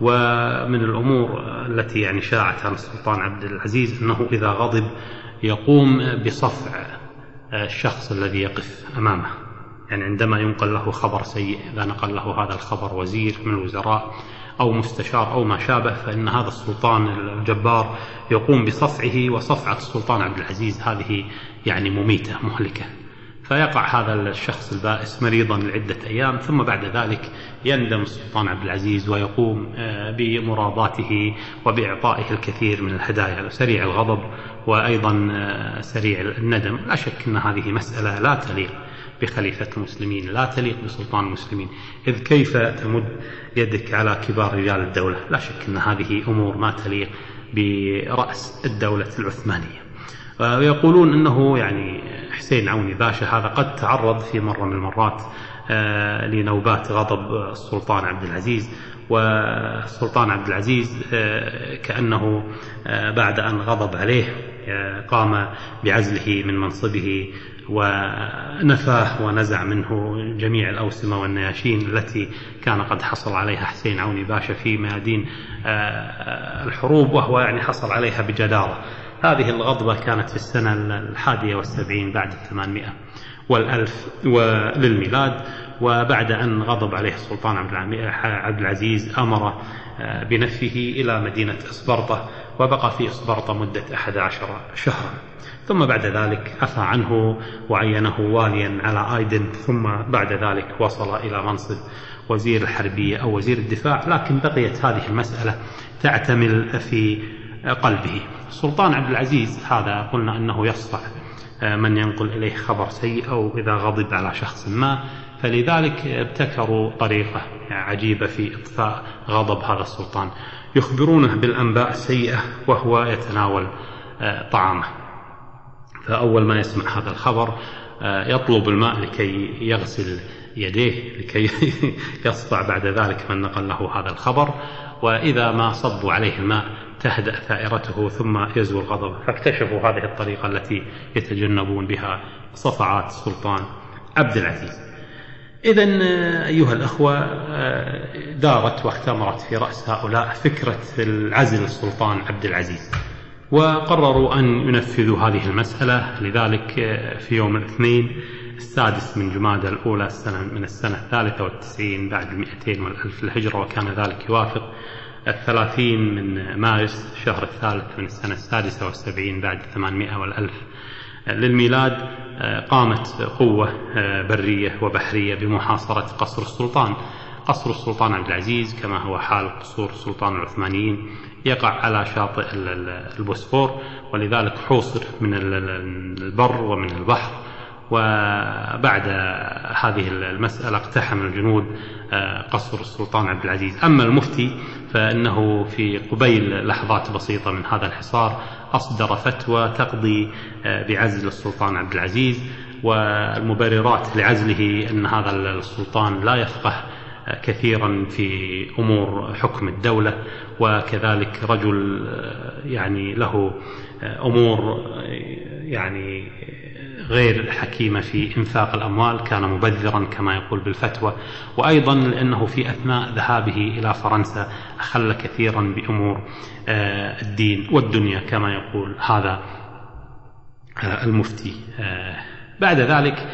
Speaker 2: ومن الأمور التي يعني شاعت عن السلطان عبد العزيز أنه إذا غضب يقوم بصفع الشخص الذي يقف أمامه. يعني عندما ينقل له خبر سيء إذا نقل له هذا الخبر وزير من الوزراء أو مستشار أو ما شابه فإن هذا السلطان الجبار يقوم بصفعه وصفعة السلطان عبد العزيز هذه يعني مميتة مهلكة. فيقع هذا الشخص البائس مريضا لعدة أيام ثم بعد ذلك يندم السلطان عبد العزيز ويقوم آه، بمراضاته وبإعطائه الكثير من الهدايا سريع الغضب وأيضا آه، سريع الندم. لا شك أن هذه مسألة لا تليق بخليفة المسلمين لا تليق بسلطان المسلمين. إذ كيف تمد يدك على كبار رجال الدولة؟ لا شك أن هذه أمور ما تليق برأس الدولة العثمانية. ويقولون أنه يعني حسين عوني باشا هذا قد تعرض في مرة من المرات آه، لنوبات غضب السلطان عبد العزيز. والسلطان عبد العزيز آه، كأنه آه، بعد أن غضب عليه قام بعزله من منصبه ونفاه ونزع منه جميع الأوسمة والنياشين التي كان قد حصل عليها حسين عوني باشا في ميادين الحروب وهو يعني حصل عليها بجدارة. هذه الغضبة كانت في السنة الحادية والسبعين بعد الثمانمائة والألف للميلاد وبعد أن غضب عليه السلطان عبد العزيز أمر آه، بنفيه إلى مدينة إسبرطة وبقى في إسبرطة مدة أحد عشر شهرا. ثم بعد ذلك عفى عنه وعينه واليا على آيدن ثم بعد ذلك وصل إلى منصب وزير الحربية أو وزير الدفاع لكن بقيت هذه المسألة تعتمل في قلبه. السلطان عبد العزيز هذا قلنا أنه يصفع آه، من ينقل إليه خبر سيء أو إذا غضب على شخص ما. فلذلك ابتكروا طريقة عجيبة في إطفاء غضب هذا السلطان. يخبرونه بالأنباء السيئة وهو يتناول آه، طعامه. فأول ما يسمع هذا الخبر آه، يطلب الماء لكي يغسل يديه لكي [laughs] يصفع بعد ذلك من نقل له هذا الخبر. وإذا ما صبوا عليه الماء تهدأ ثائرته ثم يزول غضبه. فاكتشفوا هذه الطريقة التي يتجنبون بها صفعات السلطان عبد العزيز إذا أيها الأخوة دارت واختمرت في رأس هؤلاء فكرة العزل السلطان عبد العزيز وقرروا أن ينفذوا هذه المسألة. لذلك في يوم الاثنين السادس من جمادى الأولى السنة من السنة الثالثة والتسعين بعد المئتين والألف الهجرة وكان ذلك يوافق. الثلاثين من مارس الشهر الثالث من السنة السادسة والسبعين بعد الثمانمائة والألف. للميلاد قامت قوة برية وبحرية بمحاصرة قصر السلطان. قصر السلطان عبد العزيز كما هو حال قصور السلطان العثمانيين يقع على شاطئ البوسفور ولذلك حوصر من البر ومن البحر. وبعد هذه المسألة اقتحم الجنود آه، قصر السلطان عبد العزيز. أما المفتي فإنه في قبيل لحظات بسيطة من هذا الحصار أصدر فتوى تقضي آه، بعزل السلطان عبد العزيز والمبررات لعزله أن هذا السلطان لا يفقه آه، كثيرا في أمور حكم الدولة وكذلك رجل يعني له أمور يعني غير حكيمة في إنفاق الأموال كان مبذرا كما يقول بالفتوى. وأيضا لأنه في أثناء ذهابه إلى فرنسا أخل كثيرا بأمور آه، الدين والدنيا كما يقول هذا آه، المفتي. آه، بعد ذلك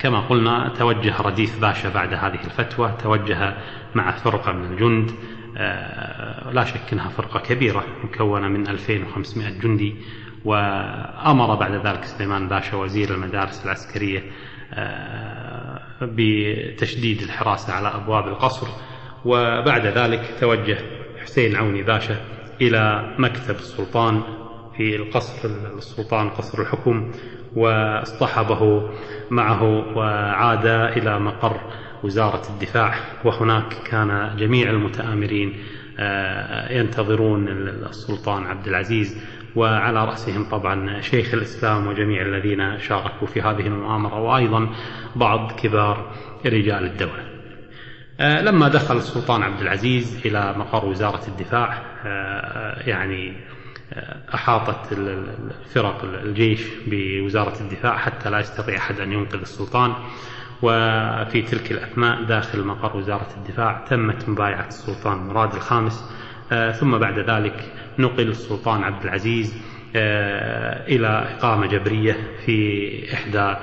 Speaker 2: كما قلنا توجه رديف باشا بعد هذه الفتوى توجه مع فرقة من الجند. لا شك أنها فرقة كبيرة مكونة من 2500 جندي. وأمر بعد ذلك سليمان باشا وزير المدارس العسكرية آه، بتشديد الحراسة على أبواب القصر. وبعد ذلك توجه حسين عوني باشا إلى مكتب السلطان في القصر السلطان قصر الحكم واصطحبه معه وعاد إلى مقر وزارة الدفاع. وهناك كان جميع المتآمرين آه، ينتظرون السلطان عبد العزيز وعلى رأسهم طبعا شيخ الإسلام وجميع الذين شاركوا في هذه المؤامرة وأيضا بعض كبار رجال الدولة. آه، لما دخل السلطان عبد العزيز إلى مقر وزارة الدفاع آه، يعني آه، أحاطت فرق الجيش بوزارة الدفاع حتى لا يستطيع أحد أن ينقذ السلطان. وفي تلك الأثناء داخل مقر وزارة الدفاع تمت مبايعة السلطان مراد الخامس. ثم بعد ذلك نقل السلطان عبد العزيز آه، إلى إقامة جبرية في إحدى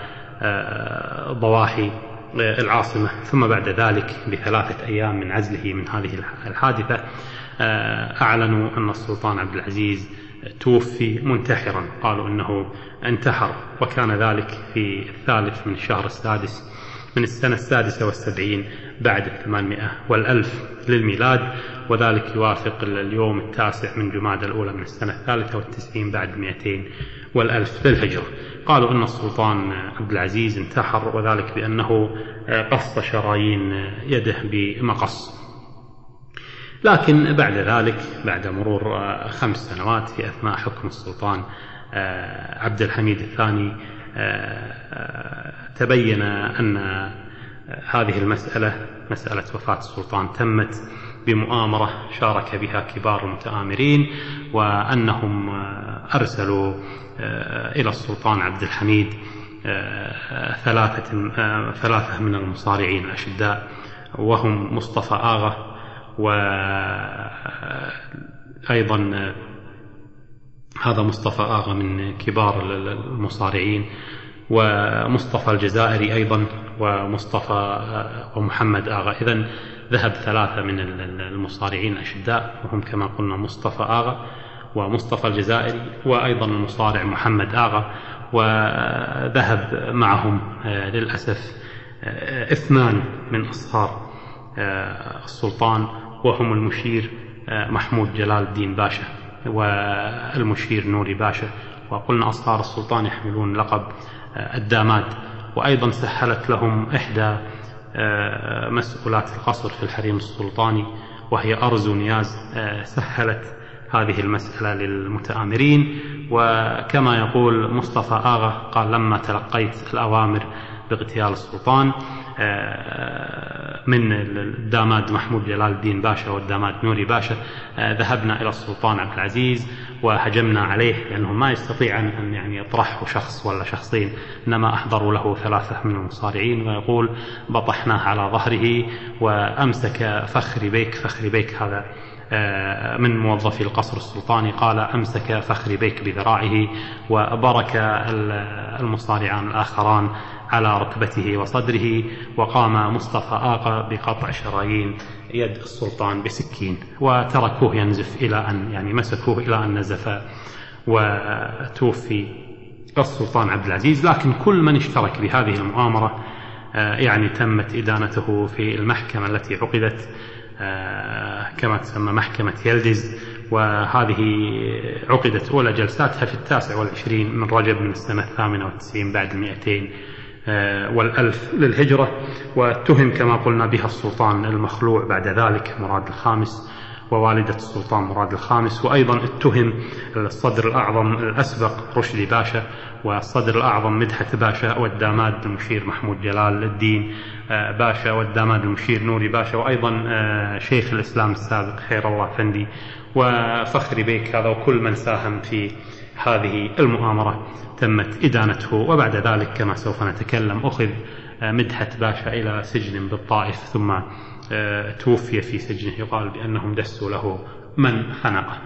Speaker 2: ضواحي العاصمة. ثم بعد ذلك بثلاثة أيام من عزله من هذه الحادثة أعلنوا أن السلطان عبد العزيز توفي منتحرا. قالوا أنه انتحر وكان ذلك في الثالث من الشهر السادس من السنة السادسة والسبعين بعد الثمانمائة والألف للميلاد. وذلك يوافق اليوم التاسع من جماد الأولى من السنة الثالثة والتسعين بعد المئتين والألف للهجرة قالوا أن السلطان عبد العزيز انتحر وذلك بأنه قص شرايين يده بمقص. لكن بعد ذلك بعد مرور خمس سنوات في أثناء حكم السلطان عبد الحميد الثاني تبين أن هذه المسألة مسألة وفاة السلطان تمت بمؤامرة شارك بها كبار المتآمرين وأنهم أرسلوا إلى السلطان عبد الحميد ثلاثة ثلاثة من المصارعين الأشداء وهم مصطفى آغا وأيضا هذا مصطفى آغا من كبار المصارعين ومصطفى الجزائري أيضا ومصطفى ومحمد آغا. إذا ذهب ثلاثة من المصارعين الأشداء وهم كما قلنا مصطفى آغا ومصطفى الجزائري وأيضا المصارع محمد آغا وذهب معهم للأسف اثنان من أصهار السلطان وهم المشير محمود جلال الدين باشا والمشير نوري باشا. وقلنا أصهار السلطان يحملون لقب الداماد. وأيضا سهلت لهم إحدى مسؤولات القصر في الحريم السلطاني وهي أرزو نياز سهلت هذه المسألة للمتآمرين. وكما يقول مصطفى آغا قال لما تلقيت الأوامر باغتيال السلطان من الداماد محمود جلال الدين باشا والداماد نوري باشا ذهبنا إلى السلطان عبد العزيز وهجمنا عليه لأنه ما يستطيع أن يعني يطرحه شخص ولا شخصين إنما أحضروا له ثلاثة من المصارعين ويقول بطحناه على ظهره وأمسك فخري بيك فخري بيك هذا من موظفي القصر السلطاني قال أمسك فخري بيك بذراعه وبرك المصارعان الآخران على ركبته وصدره وقام مصطفى آقا بقطع شرايين. يد السلطان بسكين وتركوه ينزف إلى أن يعني مسكوه إلى أن نزف وتوفي السلطان عبد العزيز. لكن كل من اشترك بهذه المؤامرة يعني تمت إدانته في المحكمة التي عقدت كما تسمى محكمة يلدز وهذه عقدت أولى جلساتها في التاسع والعشرين من رجب من السنة الثامنة والتسعين بعد المئتين. والألف للهجرة واتهم كما قلنا بها السلطان المخلوع بعد ذلك مراد الخامس ووالدة السلطان مراد الخامس وأيضا اتهم الصدر الأعظم الأسبق رشدي باشا والصدر الأعظم مدحت باشا والداماد المشير محمود جلال الدين باشا والداماد المشير نوري باشا وأيضا شيخ الإسلام السابق خير الله فندي وفخري بيك هذا وكل من ساهم في هذه المؤامرة تمت إدانته وبعد ذلك كما سوف نتكلم أخذ مدحت باشا إلى سجن بالطائف ثم توفي في سجنه يقال بأنهم دسوا له من خنقه.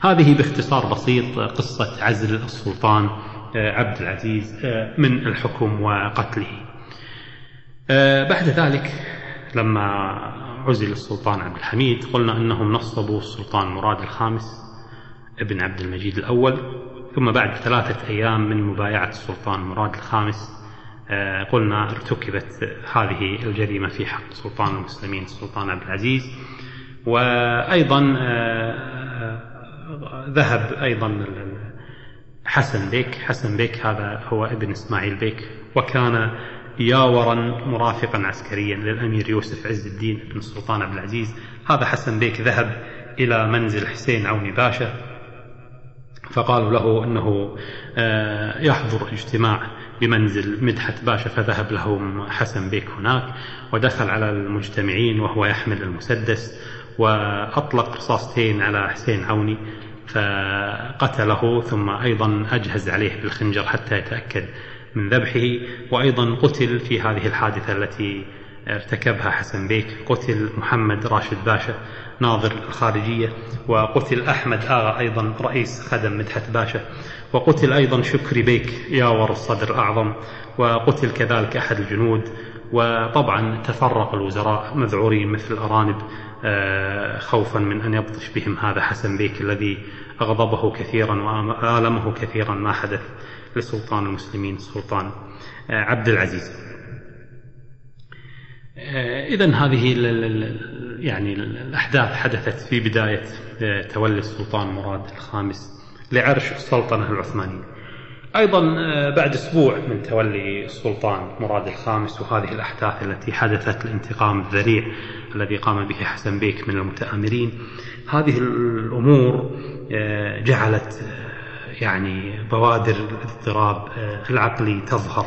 Speaker 2: هذه باختصار بسيط قصة عزل السلطان عبد العزيز من الحكم وقتله. بعد ذلك لما عزل السلطان عبد الحميد قلنا أنهم نصبوا السلطان مراد الخامس. ابن عبد المجيد الأول ثم بعد ثلاثة أيام من مبايعة السلطان مراد الخامس قلنا ارتكبت هذه الجريمة في حق سلطان المسلمين السلطان عبد العزيز. وأيضا ذهب أيضا حسن بيك. حسن بيك هذا هو ابن إسماعيل بيك وكان ياورا مرافقا عسكريا للأمير يوسف عز الدين بن السلطان عبد العزيز. هذا حسن بيك ذهب إلى منزل حسين عوني باشا فقالوا له أنه يحضر اجتماع بمنزل مدحت باشا فذهب لهم حسن بيك هناك ودخل على المجتمعين وهو يحمل المسدس وأطلق رصاصتين على حسين عوني فقتله ثم أيضا أجهز عليه بالخنجر حتى يتأكد من ذبحه وأيضا قتل في هذه الحادثة التي ارتكبها حسن بيك قتل محمد راشد باشا. ناظر الخارجية وقتل أحمد آغا أيضا رئيس خدم مدحت باشا وقتل أيضا شكري بيك ياور الصدر الأعظم وقتل كذلك أحد الجنود وطبعا تفرق الوزراء مذعورين مثل الأرانب آه، خوفا من أن يبطش بهم هذا حسن بيك الذي أغضبه كثيرا وآلمه كثيرا ما حدث لسلطان المسلمين السلطان آه، عبد العزيز. إذا هذه يعني الأحداث حدثت في بداية تولي السلطان مراد الخامس لعرش السلطنة العثمانية. أيضا بعد أسبوع من تولي السلطان مراد الخامس وهذه الأحداث التي حدثت الانتقام الذريع الذي قام به حسن بيك من المتآمرين هذه الأمور آه، جعلت آه، يعني بوادر الاضطراب آه، العقلي تظهر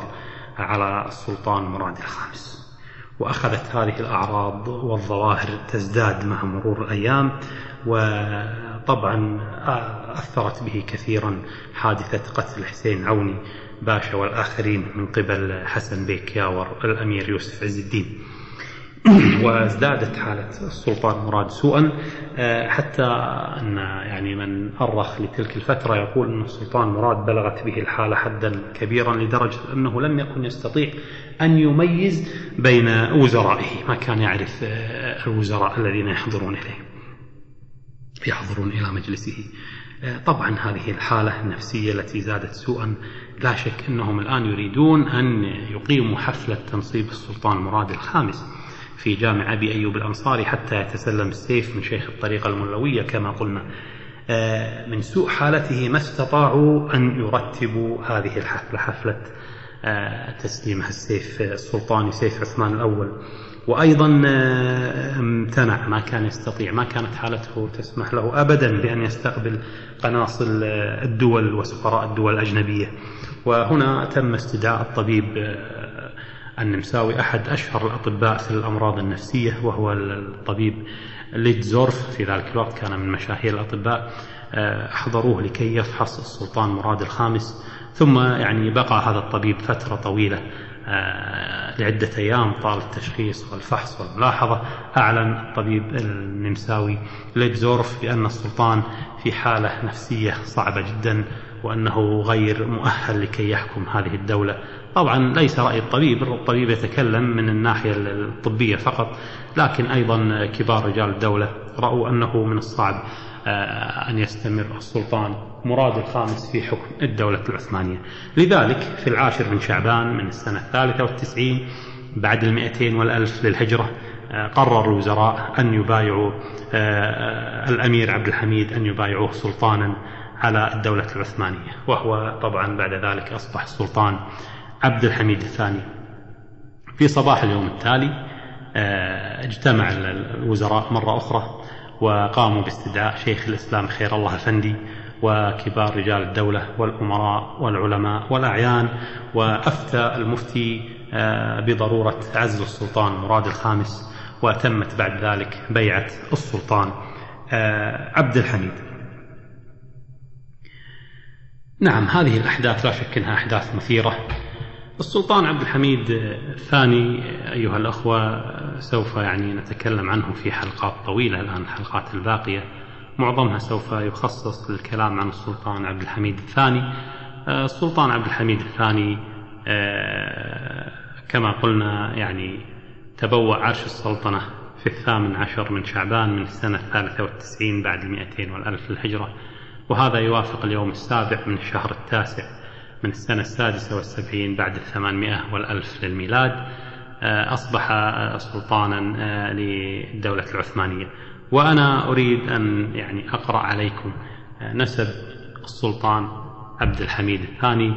Speaker 2: على السلطان مراد الخامس. وأخذت هذه الأعراض والظواهر تزداد مع مرور الأيام وطبعا أثرت به كثيرا حادثة قتل حسين عوني باشا والآخرين من قبل حسن بيك ياور الأمير يوسف عز الدين. [coughs] وازدادت حالة السلطان مراد سوءا آه، حتى أن يعني من أرخ لتلك الفترة يقول أن السلطان مراد بلغت به الحالة حدا كبيرا لدرجة أنه لم يكن يستطيع أن يميز بين وزرائه ما كان يعرف آه، الوزراء الذين يحضرون إليه يحضرون إلى مجلسه. آه، طبعا هذه الحالة النفسية التي زادت سوءا لا شك أنهم الآن يريدون أن يقيموا حفلة تنصيب السلطان مراد الخامس. في جامع أبي أيوب الأنصاري حتى يتسلم السيف من شيخ الطريقة الملوية كما قلنا. آه، من سوء حالته ما استطاعوا أن يرتبوا هذه الحفلة حفلة آه، تسليمها السيف السلطاني سيف عثمان الأول. وأيضا آه، امتنع ما كان يستطيع ما كانت حالته تسمح له أبدا بأن يستقبل قناصل الدول وسفراء الدول الأجنبية. وهنا تم استدعاء الطبيب النمساوي أحد أشهر الأطباء في الأمراض النفسية وهو الطبيب ليدزورف في ذلك الوقت كان من مشاهير الأطباء. آه، أحضروه لكي يفحص السلطان مراد الخامس. ثم يعني بقى هذا الطبيب فترة طويلة آه، لعدة أيام طال التشخيص والفحص والملاحظة. أعلن الطبيب النمساوي ليدزورف بأن السلطان في حالة نفسية صعبة جدا وأنه غير مؤهل لكي يحكم هذه الدولة. طبعا ليس رأي الطبيب الطبيب يتكلم من الناحية الطبية فقط لكن أيضا كبار رجال الدولة رأوا أنه من الصعب آه، أن يستمر السلطان مراد الخامس في حكم الدولة العثمانية. لذلك في العاشر من شعبان من السنة الثالثة والتسعين بعد المئتين والألف للهجرة آه، قرر الوزراء أن يبايعوا آه، الأمير عبد الحميد أن يبايعوه سلطانا على الدولة العثمانية. وهو طبعا بعد ذلك أصبح السلطان عبد الحميد الثاني. في صباح اليوم التالي آه، اجتمع الوزراء مرة أخرى وقاموا باستدعاء شيخ الإسلام خير الله أفندي وكبار رجال الدولة والأمراء والعلماء والأعيان وأفتى المفتي آه، بضرورة عزل السلطان مراد الخامس وتمت بعد ذلك بيعة السلطان. آه، عبد الحميد. نعم هذه الأحداث لا شك أنها أحداث مثيرة. السلطان عبد الحميد الثاني أيها الأخوة سوف يعني نتكلم عنه في حلقات طويلة الآن الحلقات الباقية. معظمها سوف يخصص للكلام عن السلطان عبد الحميد الثاني. السلطان عبد الحميد الثاني كما قلنا يعني تبوأ عرش السلطنة في الثامن عشر من شعبان من السنة الثالثة والتسعين بعد المئتين والألف للهجرة وهذا يوافق اليوم السابع من الشهر التاسع من السنة السادسة والسبعين بعد الثمانمائة والألف للميلاد آه، أصبح آه، سلطانا آه، للدولة العثمانية. وأنا أريد أن يعني أقرأ عليكم نسب السلطان عبد الحميد الثاني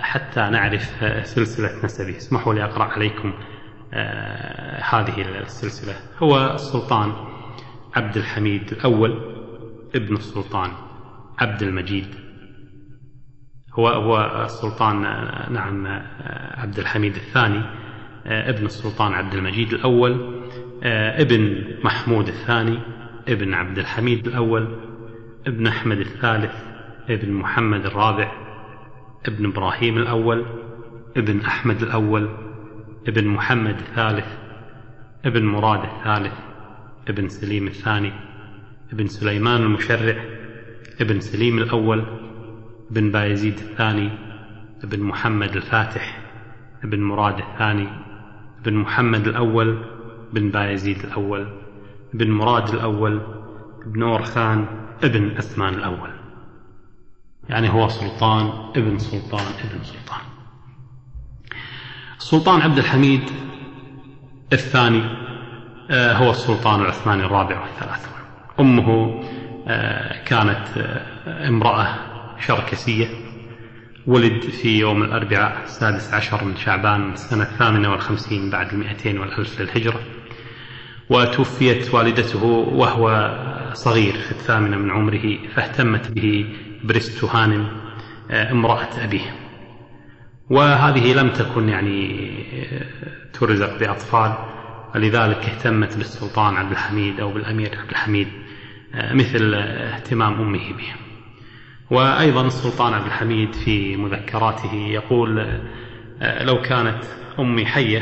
Speaker 2: حتى نعرف سلسلة نسبه. اسمحوا لي أقرأ عليكم هذه السلسلة. هو السلطان عبد الحميد الأول ابن السلطان عبد المجيد. هو هو السلطان نعم عبد الحميد الثاني ابن السلطان عبد المجيد الأول ابن محمود الثاني ابن عبد الحميد الأول ابن أحمد الثالث ابن محمد الرابع ابن إبراهيم الأول ابن أحمد الأول ابن محمد الثالث ابن مراد الثالث ابن سليم الثاني ابن سليمان المشرع ابن سليم الأول ابن بايزيد الثاني ابن محمد الفاتح ابن مراد الثاني ابن محمد الأول بن بايزيد الأول ابن مراد الأول ابن أورخان ابن أثمان الأول. يعني هو سلطان ابن سلطان ابن سلطان. السلطان عبد الحميد الثاني آه، هو السلطان العثماني الرابع والثلاثون أمه آه، كانت آه، امرأة شركسية ولد في يوم الأربعاء السادس عشر من شعبان السنة الثامنة والخمسين بعد المئتين والألف للهجرة. وتوفيت والدته وهو صغير في الثامنة من عمره فاهتمت به بريستو هانم امرأة أبيه. وهذه لم تكن يعني ترزق بأطفال ولذلك اهتمت بالسلطان عبد الحميد أو بالأمير عبد الحميد مثل اهتمام أمه به وأيضا السلطان عبد الحميد في مذكراته يقول لو كانت أمي حية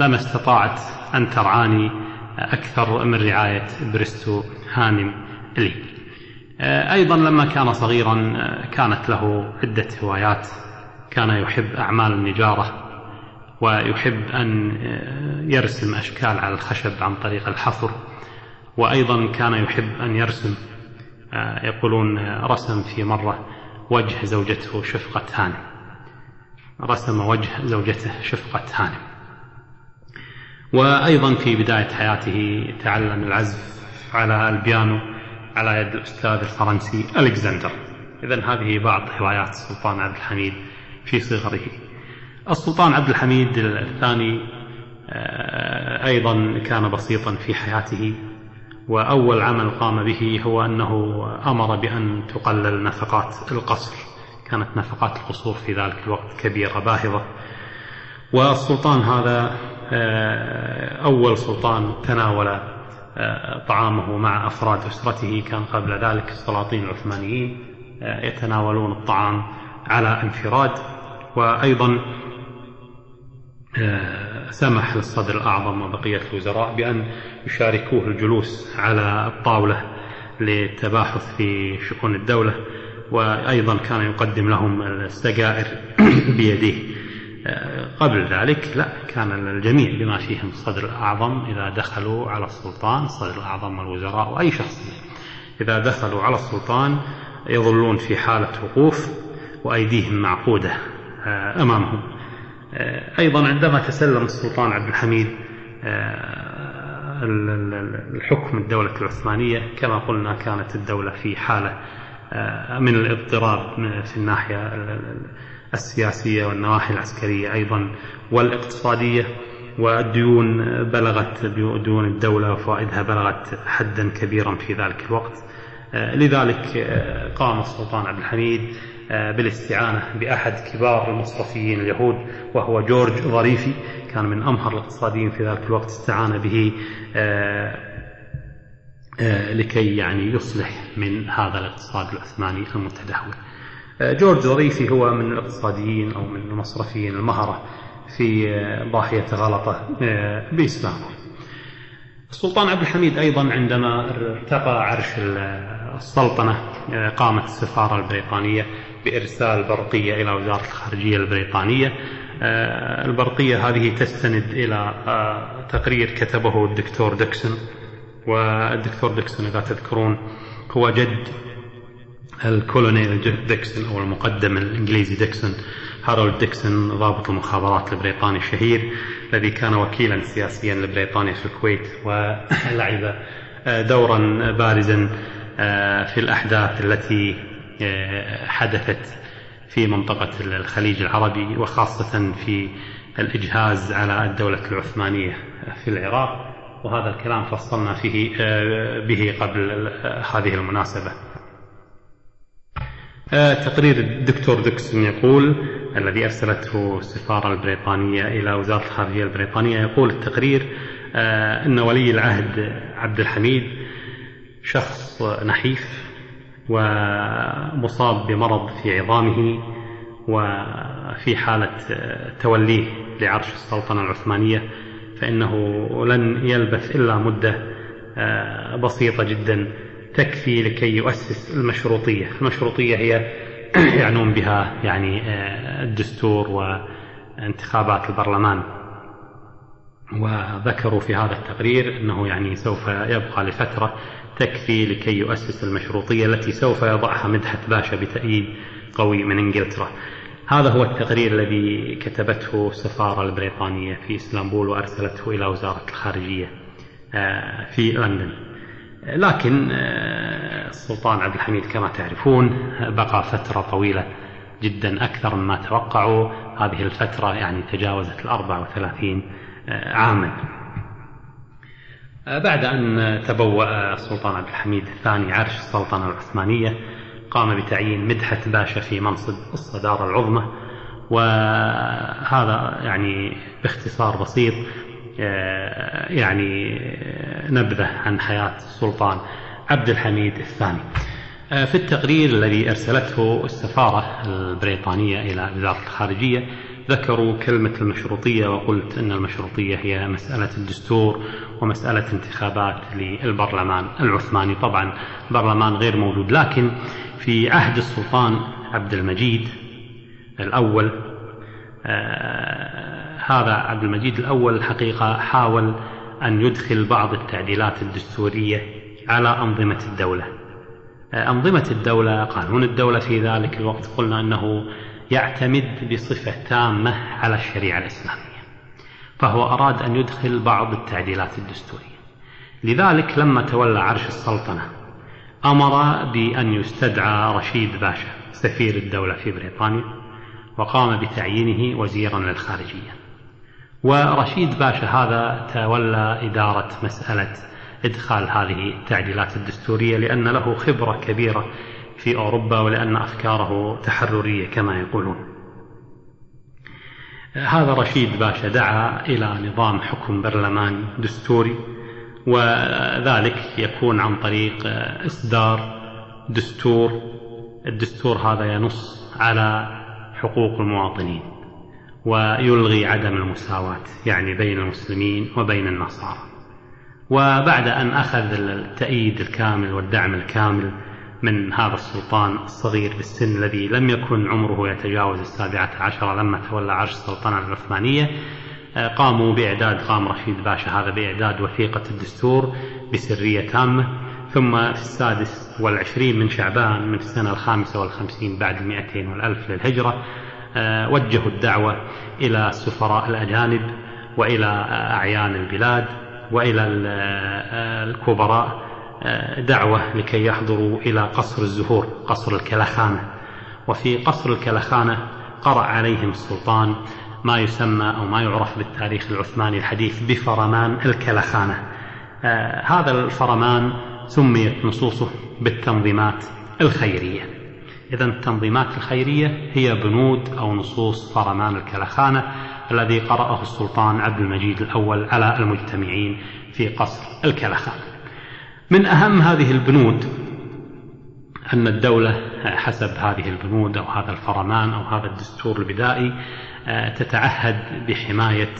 Speaker 2: لما استطاعت أن ترعاني أكثر من رعاية بريستو هانم لي. أيضا لما كان صغيرا كانت له عدة هوايات. كان يحب أعمال النجارة ويحب أن يرسم أشكال على الخشب عن طريق الحفر. وأيضا كان يحب أن يرسم يقولون رسم في مرة وجه زوجته شفقة هانم. رسم وجه زوجته شفقة هانم. وأيضا في بداية حياته تعلم العزف على البيانو على يد الأستاذ الفرنسي ألكسندر. إذا هذه بعض هوايات السلطان عبد الحميد في صغره. السلطان عبد الحميد الثاني آه، أيضا كان بسيطا في حياته وأول عمل قام به هو أنه أمر بأن تقلل نفقات القصر. كانت نفقات القصور في ذلك الوقت كبيرة باهظة. والسلطان هذا آه، أول سلطان تناول آه، طعامه مع أفراد أسرته. كان قبل ذلك السلاطين العثمانيين آه، يتناولون الطعام على انفراد. وأيضا سمح للصدر الأعظم وبقية الوزراء بأن يشاركوه الجلوس على الطاولة للتباحث في شؤون الدولة وأيضا كان يقدم لهم السجائر [coughs] بيديه قبل ذلك لا كان الجميع بما فيهم الصدر الأعظم إذا دخلوا على السلطان الصدر الأعظم والوزراء وأي شخص. إذا دخلوا على السلطان يظلون في حالة وقوف وأيديهم معقودة آه، أمامهم. آه، أيضا عندما تسلم السلطان عبد الحميد آه، الحكم الدولة العثمانية كما قلنا كانت الدولة في حالة من الاضطراب في الناحية السياسية والنواحي العسكرية أيضا والاقتصادية والديون بلغت ديون الدولة وفوائدها بلغت حدا كبيرا في ذلك الوقت. آه، لذلك آه، قام السلطان عبد الحميد آه، بالاستعانة بأحد كبار المصرفيين اليهود وهو جورج ظريفي كان من أمهر الاقتصاديين في ذلك الوقت استعان به لكي يعني يصلح من هذا الاقتصاد العثماني المتدهور. جورج ظريفي هو من الاقتصاديين أو من المصرفيين المهرة في ضاحية غلطة بإسلامبول السلطان عبد الحميد أيضا عندما ارتقى عرش السلطنة قامت السفارة البريطانية بإرسال برقية إلى وزارة الخارجية البريطانية. البرقية هذه تستند إلى تقرير كتبه الدكتور ديكسون. والدكتور ديكسون إذا تذكرون هو جد الكولونيل ديكسون أو المقدم الإنجليزي ديكسون هارولد ديكسون ضابط المخابرات البريطاني الشهير الذي كان وكيلا سياسيا لبريطانيا في الكويت ولعب آه، دورا بارزا آه، في الأحداث التي آه، حدثت في منطقة الخليج العربي وخاصة في الإجهاز على الدولة العثمانية في العراق وهذا الكلام فصلنا فيه به قبل هذه المناسبة. آه، تقرير الدكتور ديكسون يقول الذي أرسلته السفارة البريطانية إلى وزارة الخارجية البريطانية يقول التقرير آه، أن ولي العهد عبد الحميد شخص نحيف ومصاب بمرض في عظامه وفي حالة توليه لعرش السلطنة العثمانية فإنه لن يلبث إلا مدة آه، بسيطة جدا تكفي لكي يؤسس المشروطية. المشروطية هي [clears throat] يعنون بها يعني آه، الدستور وانتخابات البرلمان. وذكروا في هذا التقرير أنه يعني سوف يبقى لفترة تكفي لكي يؤسس المشروطية التي سوف يضعها مدحت باشا بتأييد قوي من إنجلترا. هذا هو التقرير الذي كتبته السفارة البريطانية في إسطنبول وأرسلته إلى وزارة الخارجية آه، في لندن. لكن آه، السلطان عبد الحميد كما تعرفون بقى فترة طويلة جدا أكثر مما توقعوا. هذه الفترة يعني تجاوزت الأربع وثلاثين آه، عاما. بعد أن تبوأ السلطان عبد الحميد الثاني عرش السلطنة العثمانية قام بتعيين مدحت باشا في منصب الصدارة العظمى. وهذا يعني باختصار بسيط آه، يعني نبذة عن حياة السلطان عبد الحميد الثاني. آه، في التقرير الذي أرسلته السفارة البريطانية إلى وزارة الخارجية ذكروا كلمة المشروطية وقلت أن المشروطية هي مسألة الدستور ومسألة انتخابات للبرلمان العثماني. طبعا برلمان غير موجود لكن في عهد السلطان عبد المجيد الأول آه هذا عبد المجيد الأول الحقيقة حاول أن يدخل بعض التعديلات الدستورية على أنظمة الدولة. آه أنظمة الدولة قانون الدولة في ذلك الوقت قلنا أنه يعتمد بصفة تامة على الشريعة الإسلامية فهو أراد أن يدخل بعض التعديلات الدستورية. لذلك لما تولى عرش السلطنة أمر بأن يستدعى رشيد باشا سفير الدولة في بريطانيا وقام بتعيينه وزيرا للخارجية. ورشيد باشا هذا تولى إدارة مسألة إدخال هذه التعديلات الدستورية لأن له خبرة كبيرة في أوروبا ولأن أفكاره تحررية كما يقولون. هذا رشيد باشا دعا إلى نظام حكم برلماني دستوري وذلك يكون عن طريق إصدار دستور. الدستور هذا ينص على حقوق المواطنين ويلغي عدم المساواة يعني بين المسلمين وبين النصارى. وبعد أن أخذ التأييد الكامل والدعم الكامل من هذا السلطان الصغير بالسن الذي لم يكن عمره يتجاوز السابعة عشر لما تولى عرش السلطنة العثمانية آه، قاموا بإعداد قام رشيد باشا. هذا بإعداد وثيقة الدستور بسرية تامة. ثم في السادس والعشرين من شعبان من السنة الخامسة والخمسين بعد المئتين والألف للهجرة آه، وجهوا الدعوة إلى السفراء الأجانب وإلى أعيان البلاد وإلى آه، الكبراء دعوة لكي يحضروا إلى قصر الزهور قصر الكلخانة. وفي قصر الكلخانة قرأ عليهم السلطان ما يسمى أو ما يعرف بالتاريخ العثماني الحديث بفرمان الكلخانة. آه هذا الفرمان سميت نصوصه بالتنظيمات الخيرية. إذا التنظيمات الخيرية هي بنود أو نصوص فرمان الكلخانة الذي قرأه السلطان عبد المجيد الأول على المجتمعين في قصر الكلخانة. من أهم هذه البنود أن الدولة حسب هذه البنود أو هذا الفرمان أو هذا الدستور البدائي آه، تتعهد بحماية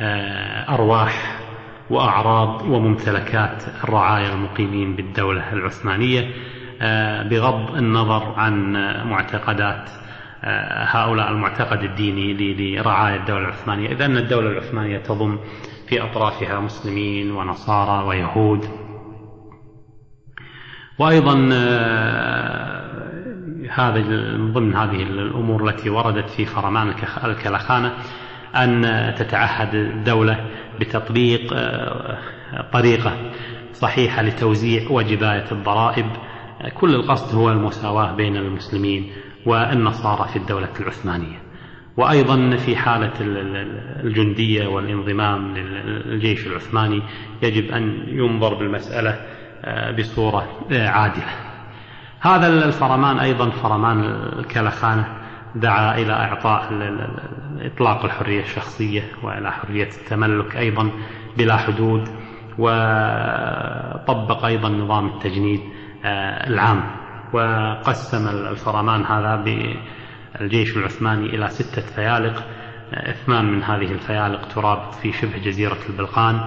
Speaker 2: آه، أرواح وأعراض وممتلكات الرعايا المقيمين بالدولة العثمانية آه، بغض النظر عن معتقدات هؤلاء المعتقد الديني لرعاية الدولة العثمانية. إذا أن الدولة العثمانية تضم في أطرافها مسلمين ونصارى ويهود. وأيضا آه، هذا من ضمن هذه الأمور التي وردت في فرمان الكلخانة أن تتعهد الدولة بتطبيق آه، طريقة صحيحة لتوزيع وجباية الضرائب. كل القصد هو المساواة بين المسلمين والنصارى في الدولة العثمانية. وأيضا في حالة الجندية والانضمام للجيش العثماني يجب أن ينظر بالمسألة بصورة عادلة. هذا الفرمان أيضا فرمان الكلخانة دعا إلى إعطاء إطلاق الحرية الشخصية وإلى حرية التملك أيضا بلا حدود وطبق أيضا نظام التجنيد آه، العام. وقسم الفرمان هذا بالجيش العثماني إلى ستة فيالق اثنان من هذه الفيالق ترابط في شبه جزيرة البلقان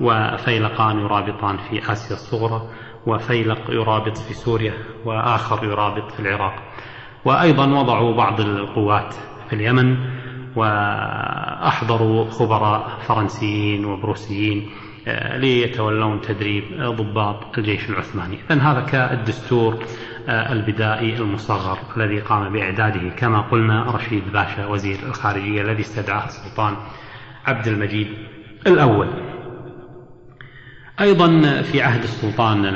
Speaker 2: وفيلقان يرابطان في آسيا الصغرى وفيلق يرابط في سوريا وآخر يرابط في العراق. وأيضا وضعوا بعض القوات في اليمن وأحضروا خبراء فرنسيين وبروسيين آه، ليتولون تدريب ضباط الجيش العثماني. إذن هذا كالدستور البدائي المصغر الذي قام بإعداده كما قلنا رشيد باشا وزير الخارجية الذي استدعاه السلطان عبد المجيد الأول. أيضا في عهد السلطان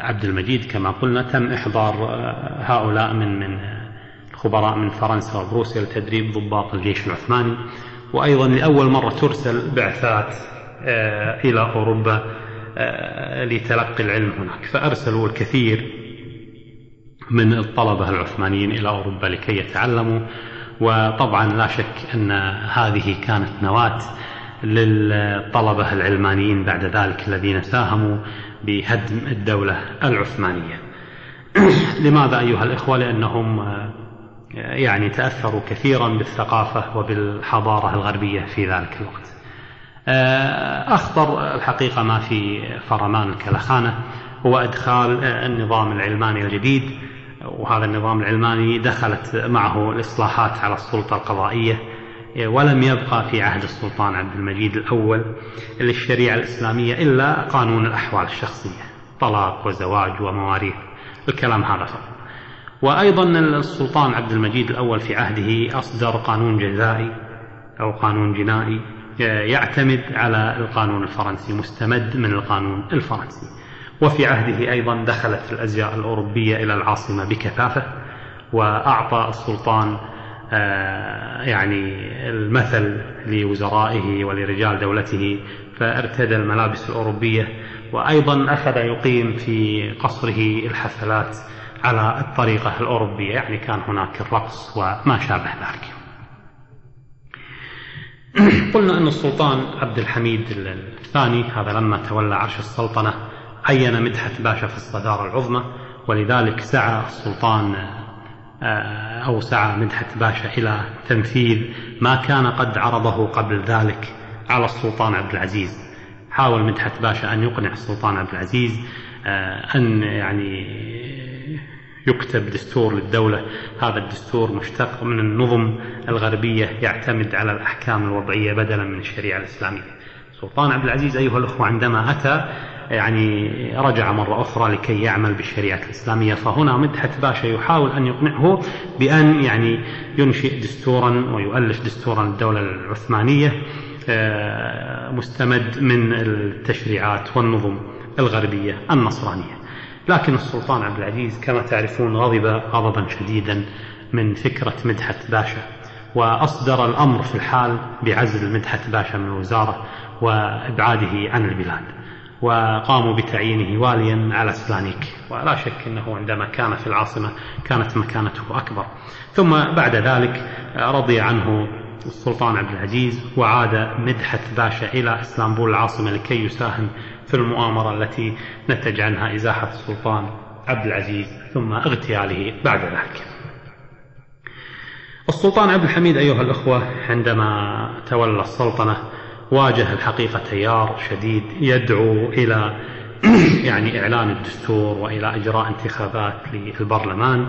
Speaker 2: عبد المجيد كما قلنا تم إحضار هؤلاء من من خبراء من فرنسا وبروسيا لتدريب ضباط الجيش العثماني. وأيضا لأول مرة ترسل بعثات آه، إلى أوروبا آه، لتلقي العلم هناك. فأرسلوا الكثير من الطلبة العثمانيين إلى أوروبا لكي يتعلموا. وطبعا لا شك أن هذه كانت نواة للطلبة العلمانيين بعد ذلك الذين ساهموا بهدم الدولة العثمانية. [clears throat] لماذا أيها الإخوة؟ لأنهم آه، يعني تأثروا كثيرا بالثقافة وبالحضارة الغربية في ذلك الوقت. آه، أخطر الحقيقة ما في فرمان الكلخانة هو إدخال النظام العلماني الجديد وهذا النظام العلماني دخلت معه الإصلاحات على السلطة القضائية ولم يبقى في عهد السلطان عبد المجيد الأول للشريعة الإسلامية إلا قانون الأحوال الشخصية طلاق وزواج ومواريث الكلام هذا فقط. وأيضا السلطان عبد المجيد الأول في عهده أصدر قانون جزائي أو قانون جنائي يعتمد على القانون الفرنسي مستمد من القانون الفرنسي. وفي عهده أيضا دخلت الأزياء الأوروبية إلى العاصمة بكثافة وأعطى السلطان آه، يعني المثل لوزرائه ولرجال دولته فارتدى الملابس الأوروبية وأيضا أخذ يقيم في قصره الحفلات على الطريقة الأوروبية يعني كان هناك الرقص وما شابه ذلك. [clears throat] قلنا أن السلطان عبد الحميد الثاني هذا لما تولى عرش السلطنة عين مدحت باشا في الصدارة العظمى ولذلك سعى السلطان آه، أو سعى مدحت باشا إلى تنفيذ ما كان قد عرضه قبل ذلك على السلطان عبد العزيز. حاول مدحت باشا أن يقنع السلطان عبد العزيز آه، أن يعني يكتب دستور للدولة. هذا الدستور مشتق من النظم الغربية يعتمد على الأحكام الوضعية بدلا من الشريعة الإسلامية. سلطان عبد العزيز أيها الأخوة عندما أتى يعني رجع مرة أخرى لكي يعمل بالشريعة الإسلامية. فهنا مدحت باشا يحاول أن يقنعه بأن يعني ينشئ دستورا ويؤلف دستورا للدولة العثمانية آه، مستمد من التشريعات والنظم الغربية النصرانية. لكن السلطان عبد العزيز كما تعرفون غضب غضبا شديدا من فكرة مدحت باشا وأصدر الأمر في الحال بعزل مدحت باشا من الوزارة وإبعاده عن البلاد. وقاموا بتعيينه واليا على سلانيك ولا شك أنه عندما كان في العاصمة كانت مكانته أكبر. ثم بعد ذلك رضي عنه السلطان عبد العزيز وعاد مدحت باشا إلى اسطنبول العاصمة لكي يساهم في المؤامرة التي نتج عنها إزاحة السلطان عبد العزيز ثم اغتياله بعد ذلك. السلطان عبد الحميد أيها الأخوة عندما تولى السلطنة واجه الحقيقة تيار شديد يدعو إلى [clears throat] يعني إعلان الدستور وإلى إجراء انتخابات للبرلمان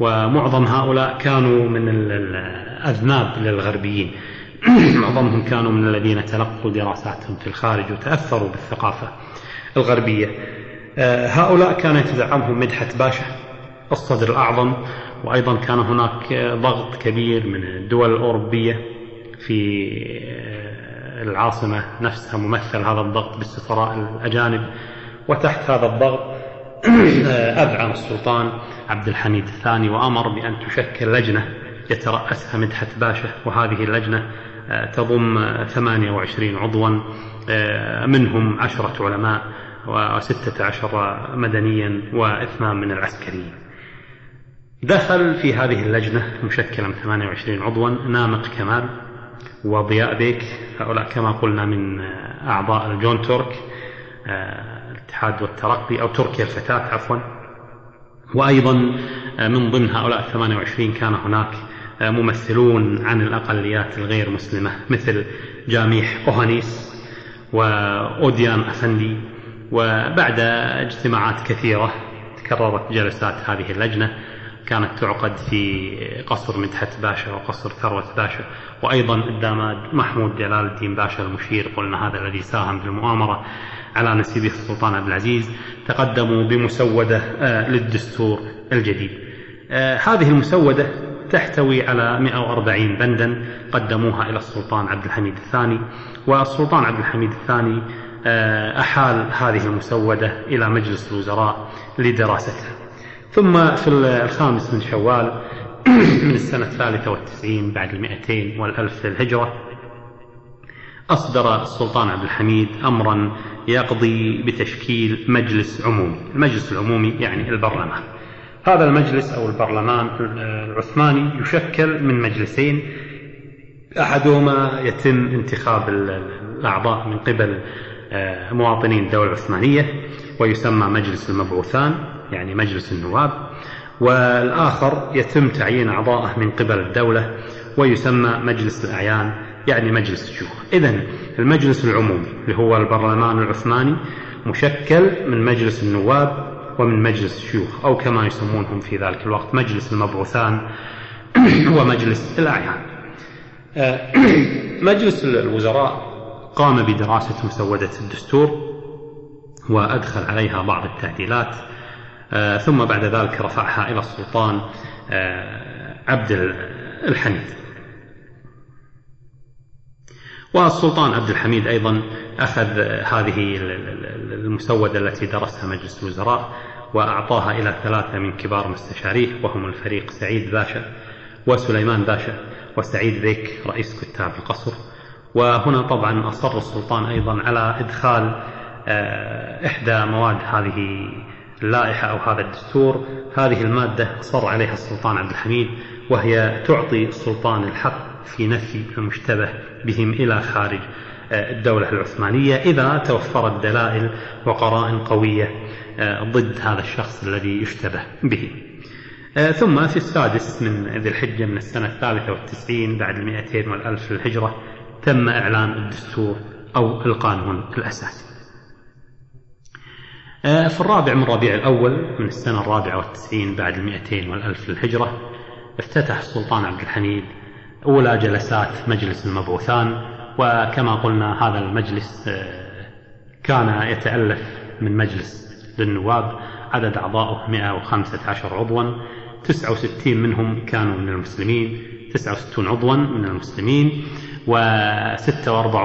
Speaker 2: ومعظم هؤلاء كانوا من الأذناب للغربيين. [clears throat] معظمهم كانوا من الذين تلقوا دراساتهم في الخارج وتأثروا بالثقافة الغربية. آه، هؤلاء كان يتدعمهم مدحت باشا الصدر الأعظم وأيضا كان هناك ضغط كبير من الدول الأوروبية في آه، العاصمة نفسها ممثل هذا الضغط بالسفراء الأجانب وتحت هذا الضغط آه، [clears throat] أذعن السلطان عبد الحميد الثاني وأمر بأن تشكل لجنة يترأسها مدحت باشا وهذه اللجنة تضم 28 عضوا منهم عشرة علماء وستة عشر مدنيا واثنان من العسكريين. دخل في هذه اللجنة المشكلة من 28 عضوا نامق كمال وضياء بيك هؤلاء كما قلنا من أعضاء الجون تورك الاتحاد والترقي أو تركيا الفتاة عفوا. وأيضا من ضمن هؤلاء 28 كان هناك ممثلون عن الأقليات الغير مسلمة مثل جاميح أوهانيس وأوديان أفندي. وبعد اجتماعات كثيرة تكررت جلسات هذه اللجنة. كانت تعقد في قصر مدحت باشا وقصر ثروة باشا. وأيضا قدام محمود جلال الدين باشا المشير قلنا هذا الذي ساهم بالمؤامرة على نسيبه السلطان عبد العزيز تقدموا بمسودة آه، للدستور الجديد. آه، هذه المسودة تحتوي على 140 بندا قدموها إلى السلطان عبد الحميد الثاني. والسلطان عبد الحميد الثاني آه، أحال هذه المسودة إلى مجلس الوزراء لدراستها ثم في الخامس من شوال [clears throat] من السنة الثالثة والتسعين بعد المئتين والألف للهجرة أصدر السلطان عبد الحميد أمرا يقضي بتشكيل مجلس عمومي. المجلس العمومي يعني البرلمان. هذا المجلس أو البرلمان العثماني يشكل من مجلسين أحدهما يتم انتخاب الأعضاء من قبل آه، مواطنين الدولة العثمانية ويسمى مجلس المبعوثان. يعني مجلس النواب والآخر يتم تعيين أعضاءه من قبل الدولة ويسمى مجلس الأعيان يعني مجلس الشيوخ إذا المجلس العمومي اللي هو البرلمان العثماني مشكل من مجلس النواب ومن مجلس الشيوخ أو كما يسمونهم في ذلك الوقت مجلس المبعوثان [clears throat] ومجلس الأعيان. آه، [clears throat] مجلس الوزراء قام بدراسة مسودة الدستور وأدخل عليها بعض التعديلات ثم بعد ذلك رفعها إلى السلطان آه، عبد الحميد. والسلطان عبد الحميد أيضا أخذ هذه المسودة التي درسها مجلس الوزراء وأعطاها إلى ثلاثة من كبار مستشاريه وهم الفريق سعيد باشا وسليمان باشا وسعيد بيك رئيس كتاب القصر. وهنا طبعا أصر السلطان أيضا على إدخال آه، إحدى مواد هذه اللائحة أو هذا الدستور. هذه المادة أصر عليها السلطان عبد الحميد وهي تعطي السلطان الحق في نفي المشتبه بهم إلى خارج آه، الدولة العثمانية إذا توفرت دلائل وقرائن قوية آه، ضد هذا الشخص الذي يشتبه به. ثم في السادس من ذي الحجة من السنة الثالثة والتسعين بعد المئتين والألف للهجرة تم إعلان الدستور أو القانون الأساسي. آه، في الرابع من ربيع الأول من السنة الرابعة والتسعين بعد المئتين والألف للهجرة افتتح السلطان عبد الحميد أولى جلسات مجلس المبعوثان وكما قلنا هذا المجلس آه، كان يتألف من مجلس للنواب عدد أعضائه 115 عضوا 69 منهم كانوا من المسلمين 69 عضوا من المسلمين و46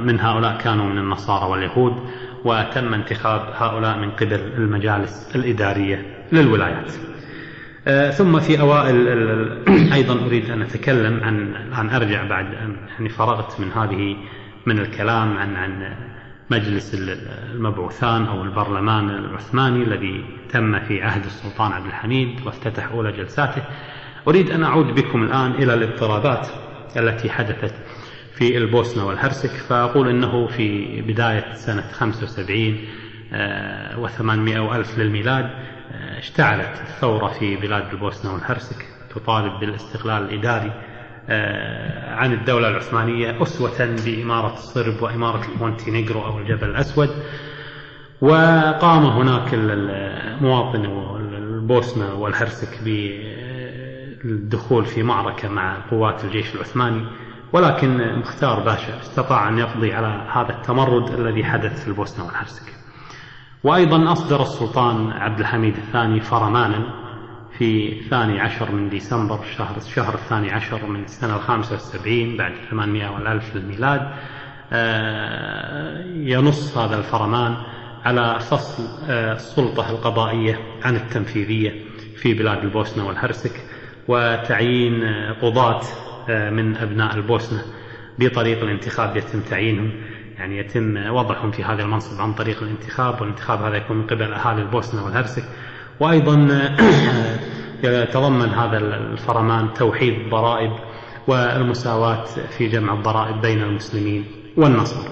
Speaker 2: من هؤلاء كانوا من النصارى واليهود وتم انتخاب هؤلاء من قبل المجالس الإدارية للولايات. آه، ثم في أوائل أيضا أريد أن أتكلم عن الآن أرجع بعد أن يعني فرغت من هذه من الكلام عن عن مجلس المبعوثان أو البرلمان العثماني الذي تم في عهد السلطان عبد الحميد وافتتح أولى جلساته. أريد أن أعود بكم الآن إلى الاضطرابات التي حدثت في البوسنة والهرسك فأقول أنه في بداية سنة 75 و800 ألف للميلاد آه، اشتعلت الثورة في بلاد البوسنة والهرسك تطالب بالاستقلال الإداري آه، عن الدولة العثمانية أسوة بإمارة الصرب وإمارة المونتينيغرو أو الجبل الأسود. وقام هناك المواطن البوسنة والهرسك بالدخول في معركة مع قوات الجيش العثماني. ولكن مختار باشا استطاع أن يقضي على هذا التمرد الذي حدث في البوسنة والهرسك. وأيضا أصدر السلطان عبد الحميد الثاني فرمانا في الثاني عشر من ديسمبر الشهر الشهر الثاني عشر من السنة الخامسة والسبعين بعد 800 والألف للميلاد. آه، ينص هذا الفرمان على فصل آه، السلطة القضائية عن التنفيذية في بلاد البوسنة والهرسك وتعيين قضاة من أبناء البوسنة بطريق الانتخاب يتم تعيينهم. يعني يتم وضعهم في هذا المنصب عن طريق الانتخاب والانتخاب هذا يكون من قبل أهالي البوسنة والهرسك. وأيضا [clears throat] يتضمن هذا الفرمان توحيد الضرائب والمساواة في جمع الضرائب بين المسلمين والنصارى.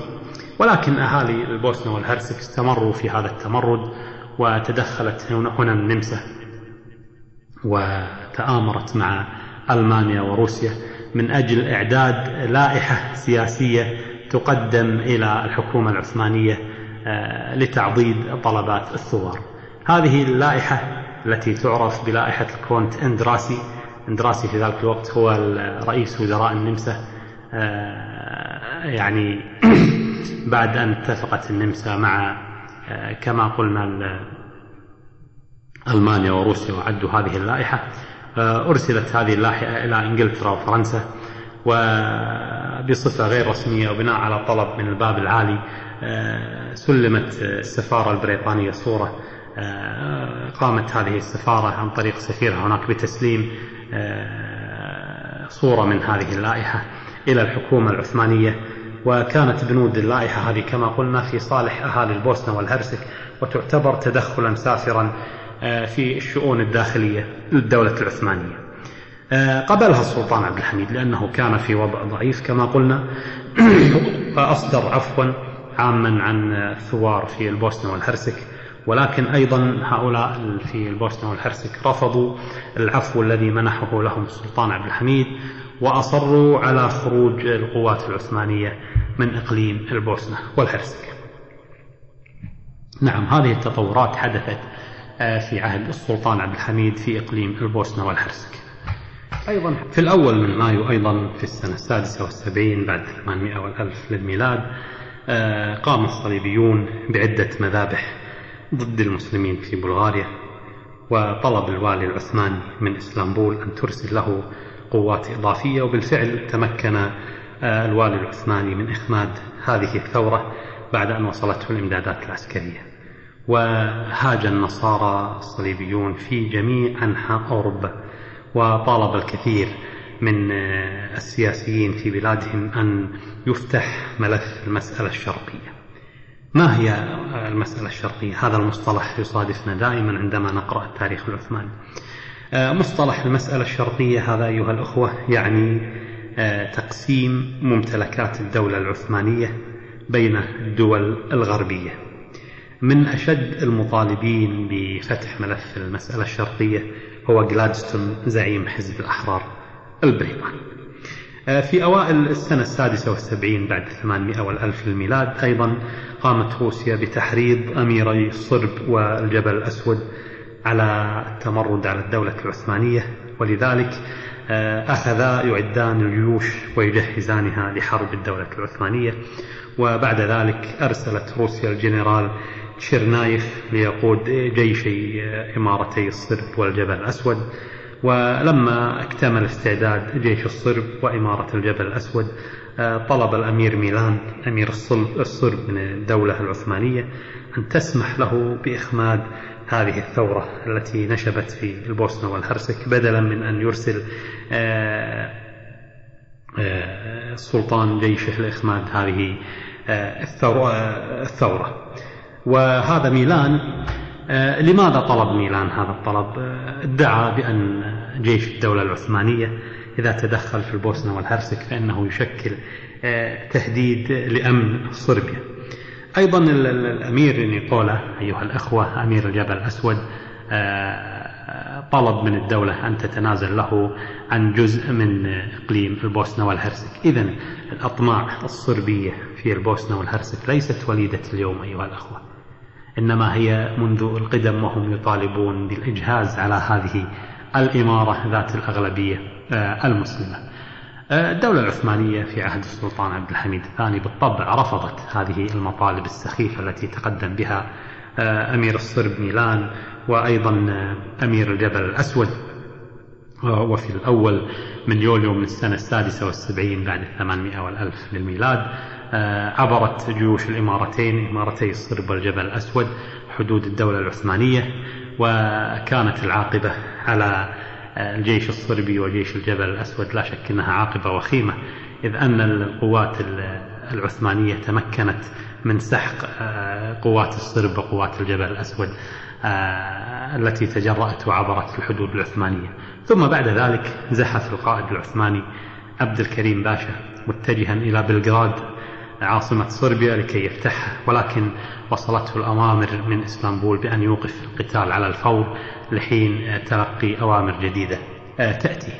Speaker 2: ولكن أهالي البوسنة والهرسك استمروا في هذا التمرد وتدخلت هنا النمسا وتآمرت مع ألمانيا وروسيا. من أجل إعداد لائحة سياسية تقدم إلى الحكومة العثمانية لتعضيد طلبات الثوار. هذه اللائحة التي تعرف بلائحة الكونت إندراسي إندراسي في ذلك الوقت هو رئيس وزراء النمسا يعني [clears throat] بعد أن اتفقت النمسا مع كما قلنا ألمانيا وروسيا وعدوا هذه اللائحة. أرسلت هذه اللائحة إلى إنجلترا وفرنسا وبصفة غير رسمية وبناء على طلب من الباب العالي سلمت السفارة البريطانية صورة قامت هذه السفارة عن طريق سفيرها هناك بتسليم صورة من هذه اللائحة إلى الحكومة العثمانية. وكانت بنود اللائحة هذه كما قلنا في صالح أهالي البوسنة والهرسك وتعتبر تدخلا سافرا في الشؤون الداخلية للدولة العثمانية. قبلها السلطان عبد الحميد لأنه كان في وضع ضعيف كما قلنا. [coughs] فأصدر عفوا عاما عن الثوار في البوسنة والهرسك. ولكن أيضا هؤلاء في البوسنة والهرسك رفضوا العفو الذي منحه لهم السلطان عبد الحميد وأصروا على خروج القوات العثمانية من إقليم البوسنة والهرسك. نعم هذه التطورات حدثت في عهد السلطان عبد الحميد في إقليم البوسنة والهرسك. أيضا في الأول من مايو أيضا في السنة السادسة والسبعين بعد 800 والألف للميلاد قام الصليبيون بعدة مذابح ضد المسلمين في بلغاريا وطلب الوالي العثماني من اسطنبول أن ترسل له قوات إضافية وبالفعل تمكن الوالي العثماني من إخماد هذه الثورة بعد أن وصلته الإمدادات العسكرية. وهاج النصارى الصليبيون في جميع أنحاء أوروبا وطالب الكثير من السياسيين في بلادهم أن يفتح ملف المسألة الشرقية. ما هي المسألة الشرقية؟ هذا المصطلح يصادفنا دائما عندما نقرأ التاريخ العثماني. مصطلح المسألة الشرقية هذا أيها الأخوة يعني تقسيم ممتلكات الدولة العثمانية بين الدول الغربية. من أشد المطالبين بفتح ملف المسألة الشرقية هو جلادستون زعيم حزب الأحرار البريطاني. في أوائل السنة السادسة والسبعين بعد 800 والألف للميلاد أيضا قامت روسيا بتحريض أميري الصرب والجبل الأسود على التمرد على الدولة العثمانية ولذلك أخذا يعدان الجيوش ويجهزانها لحرب الدولة العثمانية وبعد ذلك أرسلت روسيا الجنرال تشيرنايف ليقود جيشي إمارتي الصرب والجبل الأسود. ولما اكتمل استعداد جيش الصرب وإمارة الجبل الأسود طلب الأمير ميلان أمير الصرب من الدولة العثمانية أن تسمح له بإخماد هذه الثورة التي نشبت في البوسنة والهرسك بدلا من أن يرسل السلطان جيشه لإخماد هذه الثورة. وهذا ميلان لماذا طلب ميلان هذا الطلب؟ ادعى بأن جيش الدولة العثمانية إذا تدخل في البوسنة والهرسك فإنه يشكل تهديد لأمن صربيا. أيضا الأمير نيكولا أيها الأخوة أمير الجبل الأسود طلب من الدولة أن تتنازل له عن جزء من إقليم البوسنة والهرسك. إذا الأطماع الصربية في البوسنة والهرسك ليست وليدة اليوم أيها الأخوة. إنما هي منذ القدم وهم يطالبون بالإجهاز على هذه الإمارة ذات الأغلبية المسلمة. الدولة العثمانية في عهد السلطان عبد الحميد الثاني بالطبع رفضت هذه المطالب السخيفة التي تقدم بها أمير الصرب ميلان وأيضا أمير الجبل الأسود وفي الأول من يوليو من السنة السادسة والسبعين بعد الثمانمائة والألف للميلاد. عبرت جيوش الإمارتين إمارتي الصرب والجبل الأسود حدود الدولة العثمانية وكانت العاقبة على الجيش الصربي وجيش الجبل الأسود لا شك أنها عاقبة وخيمة إذ أن القوات العثمانية تمكنت من سحق قوات الصرب وقوات الجبل الأسود التي تجرأت وعبرت الحدود العثمانية. ثم بعد ذلك زحف القائد العثماني عبد الكريم باشا متجها إلى بلغراد عاصمة صربيا لكي يفتحها ولكن وصلته الأوامر من إسطنبول بأن يوقف القتال على الفور لحين تلقي أوامر جديدة تأتي.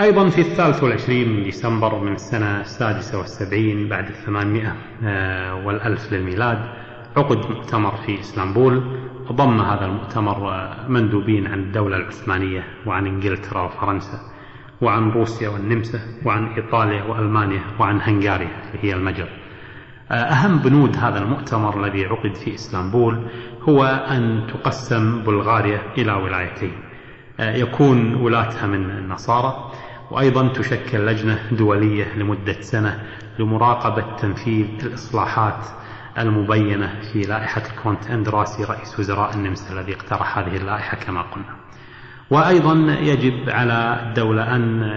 Speaker 2: أيضا في الثالث والعشرين من ديسمبر من السنة السادسة والسبعين بعد الثمانمائة آه، والألف للميلاد عقد مؤتمر في إسطنبول ضم هذا المؤتمر مندوبين عن الدولة العثمانية وعن إنجلترا وفرنسا. وعن روسيا والنمسا وعن إيطاليا وألمانيا وعن هنغاريا هي المجر. أهم بنود هذا المؤتمر الذي عقد في إسطنبول هو أن تقسم بلغاريا إلى ولايتين. يكون ولاتها من النصارى وأيضا تشكل لجنة دولية لمدة سنة لمراقبة تنفيذ الإصلاحات المبينة في لائحة الكونت أندراسي رئيس وزراء النمسا الذي اقترح هذه اللائحة كما قلنا وأيضا يجب على الدولة أن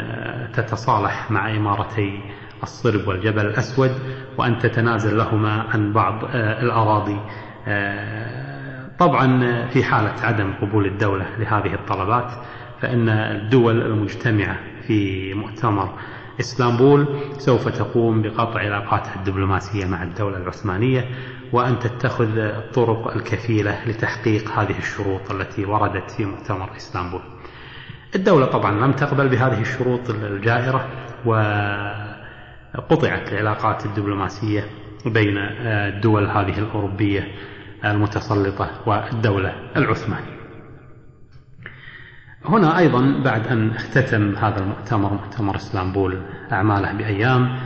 Speaker 2: تتصالح مع إمارتي الصرب والجبل الأسود وأن تتنازل لهما عن بعض الأراضي. طبعا في حالة عدم قبول الدولة لهذه الطلبات فإن الدول المجتمعة في مؤتمر إسطنبول سوف تقوم بقطع علاقاتها الدبلوماسية مع الدولة العثمانية وأن تتخذ الطرق الكفيلة لتحقيق هذه الشروط التي وردت في مؤتمر إسطنبول. الدولة طبعا لم تقبل بهذه الشروط الجائرة وقطعت العلاقات الدبلوماسية بين الدول هذه الأوروبية المتسلطة والدولة العثمانية. هنا أيضا بعد أن اختتم هذا المؤتمر مؤتمر إسطنبول أعماله بأيام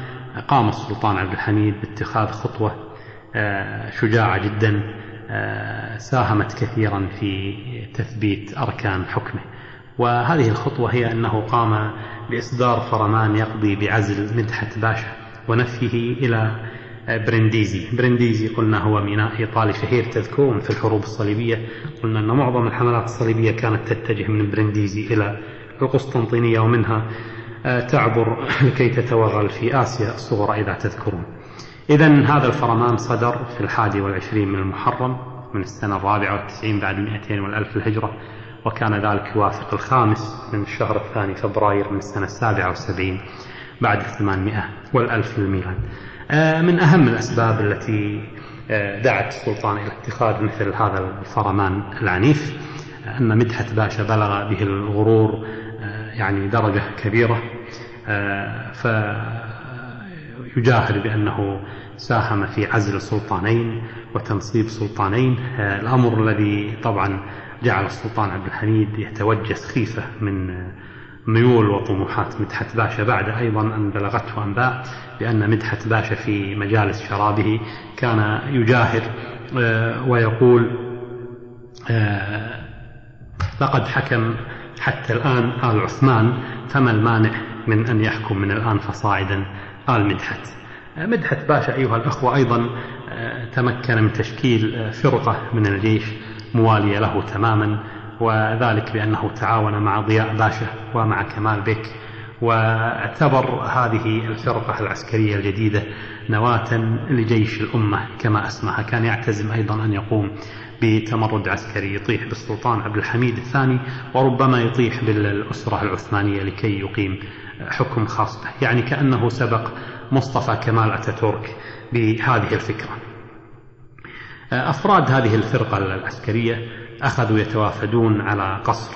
Speaker 2: قام السلطان عبد الحميد باتخاذ خطوة آه، شجاعة جدا آه، ساهمت كثيرا في تثبيت أركان حكمه. وهذه الخطوة هي أنه قام بإصدار فرمان يقضي بعزل مدحت باشا ونفيه إلى برنديزي. برنديزي قلنا هو ميناء إيطالي شهير تذكرون في الحروب الصليبية. قلنا أن معظم الحملات الصليبية كانت تتجه من برنديزي إلى القسطنطينية ومنها آه، تعبر [laughs] لكي تتوغل في آسيا الصغرى إذا تذكرون. إذا هذا الفرمان صدر في الحادي والعشرين من المحرم من السنة الرابعة والتسعين بعد المئتين والألف الهجرة وكان ذلك يوافق الخامس من الشهر الثاني فبراير من السنة السابعة والسبعين بعد الثمانمائة والألف للميلاد. آه، من أهم الأسباب التي آه، دعت السلطان إلى اتخاذ مثل هذا الفرمان العنيف أن مدحت باشا بلغ به الغرور آه، يعني درجة كبيرة فيجاهر بأنه ساهم في عزل سلطانين وتنصيب سلطانين. الأمر الذي طبعا جعل السلطان عبد الحميد يتوجس خيفة من ميول وطموحات مدحت باشا بعد أيضا أن بلغته أنباء بأن مدحت باشا في مجالس شرابه كان يجاهر آه، ويقول آه، لقد حكم حتى الآن آل عثمان فما المانع من أن يحكم من الآن فصاعدا؟ آل مدحت. آه، مدحت باشا أيها الأخوة أيضا تمكن من تشكيل فرقة من الجيش موالية له تماما. وذلك بأنه تعاون مع ضياء باشا ومع كمال بك واعتبر هذه الفرقة العسكرية الجديدة نواة لجيش الأمة كما أسمعها كان يعتزم أيضا أن يقوم بتمرد عسكري يطيح بالسلطان عبد الحميد الثاني وربما يطيح بالأسرة العثمانية لكي يقيم حكم خاص به. يعني كأنه سبق مصطفى كمال أتاتورك بهذه الفكرة. أفراد هذه الفرقة العسكرية أخذوا يتوافدون على قصر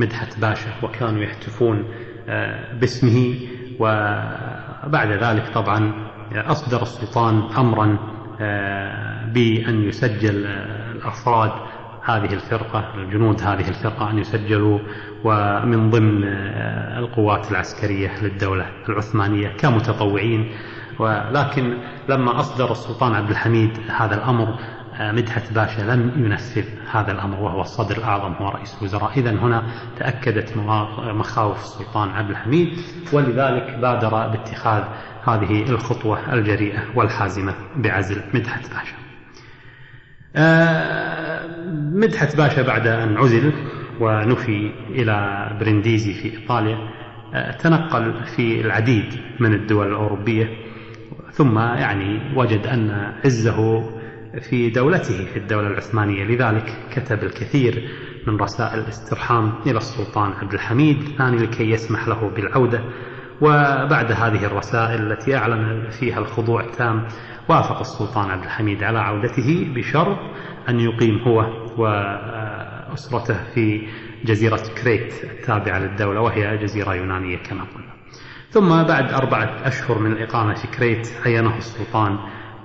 Speaker 2: مدحت باشا وكانوا يهتفون آه، باسمه وبعد ذلك طبعا أصدر السلطان أمرا آه، بأن يسجل آه، الأفراد هذه الفرقة الجنود هذه الفرقة أن يسجلوا ومن ضمن القوات العسكرية للدولة العثمانية كمتطوعين. ولكن لما أصدر السلطان عبد الحميد هذا الأمر مدحت باشا لم ينفذ هذا الأمر وهو الصدر الأعظم هو رئيس الوزراء. إذا هنا تأكدت مخاوف السلطان عبد الحميد ولذلك بادر باتخاذ هذه الخطوة الجريئة والحازمة بعزل مدحت باشا. آه، مدحت باشا بعد أن عزل ونفي إلى برنديزي في إيطاليا آه، تنقل في العديد من الدول الأوروبية ثم يعني وجد أن عزه في دولته في الدولة العثمانية. لذلك كتب الكثير من رسائل الاسترحام إلى السلطان عبد الحميد الثاني لكي يسمح له بالعودة. وبعد هذه الرسائل التي أعلن فيها الخضوع التام وافق السلطان عبد الحميد على عودته بشرط أن يقيم هو وأسرته في جزيرة كريت التابعة للدولة وهي جزيرة يونانية كما قلنا. ثم بعد أربعة أشهر من الإقامة في كريت عينه السلطان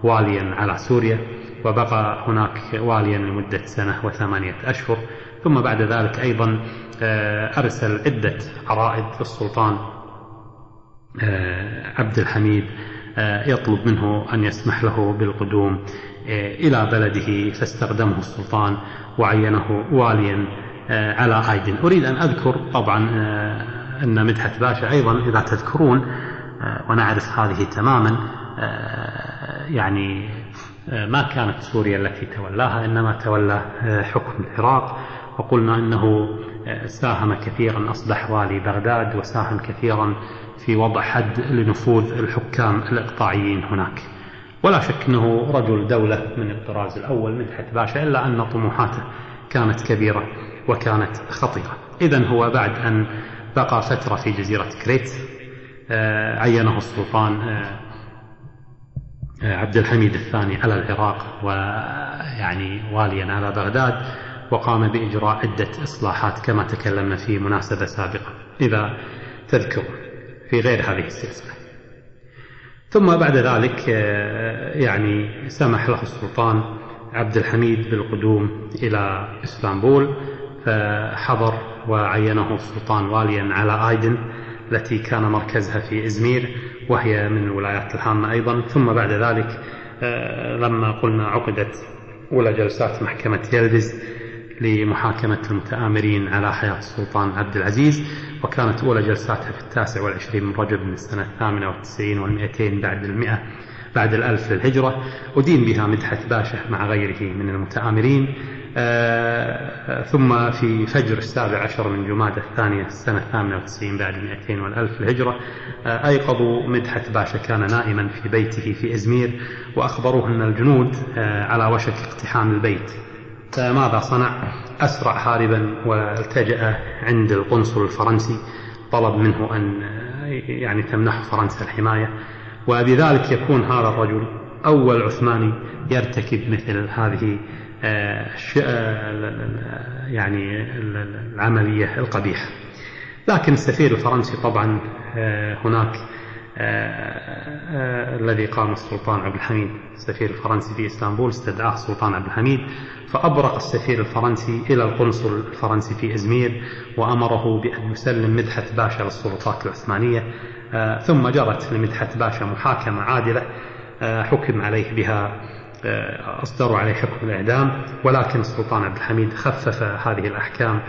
Speaker 2: واليا على سوريا. وبقى هناك واليا لمدة سنة وثمانية أشهر ثم بعد ذلك أيضا آه، أرسل عدة عرائض للسلطان آه، عبد الحميد آه، يطلب منه أن يسمح له بالقدوم إلى بلده فاستخدمه السلطان وعينه واليا على أيدن أريد أن أذكر طبعا أن مدحت باشا أيضا إذا تذكرون ونعرف هذه تماما يعني ما كانت سوريا التي تولاها إنما تولى حكم العراق. وقلنا أنه ساهم كثيرا أصبح والي بغداد وساهم كثيرا في وضع حد لنفوذ الحكام الإقطاعيين هناك. ولا شك أنه رجل دولة من الطراز الأول مدحت باشا إلا أن طموحاته كانت كبيرة وكانت خطيرة. إذا هو بعد أن بقى فترة في جزيرة كريت آه، عينه السلطان آه، آه، عبد الحميد الثاني على العراق ويعني واليا على بغداد وقام بإجراء عدة إصلاحات كما تكلمنا في مناسبة سابقة. إذا تذكر في غير هذه السلسلة. ثم بعد ذلك آه، يعني سمح له السلطان عبد الحميد بالقدوم إلى إسطنبول فحضر وعينه السلطان واليا على آيدن التي كان مركزها في إزمير وهي من الولايات الهامة أيضا. ثم بعد ذلك آه، لما قلنا عقدت أولى جلسات محكمة يلدز لمحاكمة المتآمرين على حياة السلطان عبد العزيز وكانت أولى جلساتها في التاسع والعشرين من رجب من السنة الثامنة والتسعين والمئتين بعد المئة بعد الألف للهجرة. أدين بها مدحت باشا مع غيره من المتآمرين. ثم في فجر السابع عشر من جمادة الثانية السنة الثامنة والتسعين بعد المئتين والألف الهجرة آه أيقظوا مدحت باشا كان نائما في بيته في إزمير وأخبروه أن الجنود آه على وشك اقتحام البيت. فماذا صنع؟ أسرع هاربا والتجأ عند القنصل الفرنسي طلب منه أن يعني تمنح فرنسا الحماية. وبذلك يكون هذا الرجل أول عثماني يرتكب مثل هذه آه، آه، يعني العملية القبيحة. لكن السفير الفرنسي طبعا آه، هناك الذي قام السلطان عبد الحميد السفير الفرنسي في إسطنبول استدعاه السلطان عبد الحميد فأبرق السفير الفرنسي إلى القنصل الفرنسي في إزمير وأمره بأن يسلم مدحت باشا للسلطات العثمانية آه، ثم جرت لمدحت باشا محاكمة عادلة آه، حكم عليه بها. آه، أصدروا عليه حكم الإعدام ولكن السلطان عبد الحميد خفف هذه الأحكام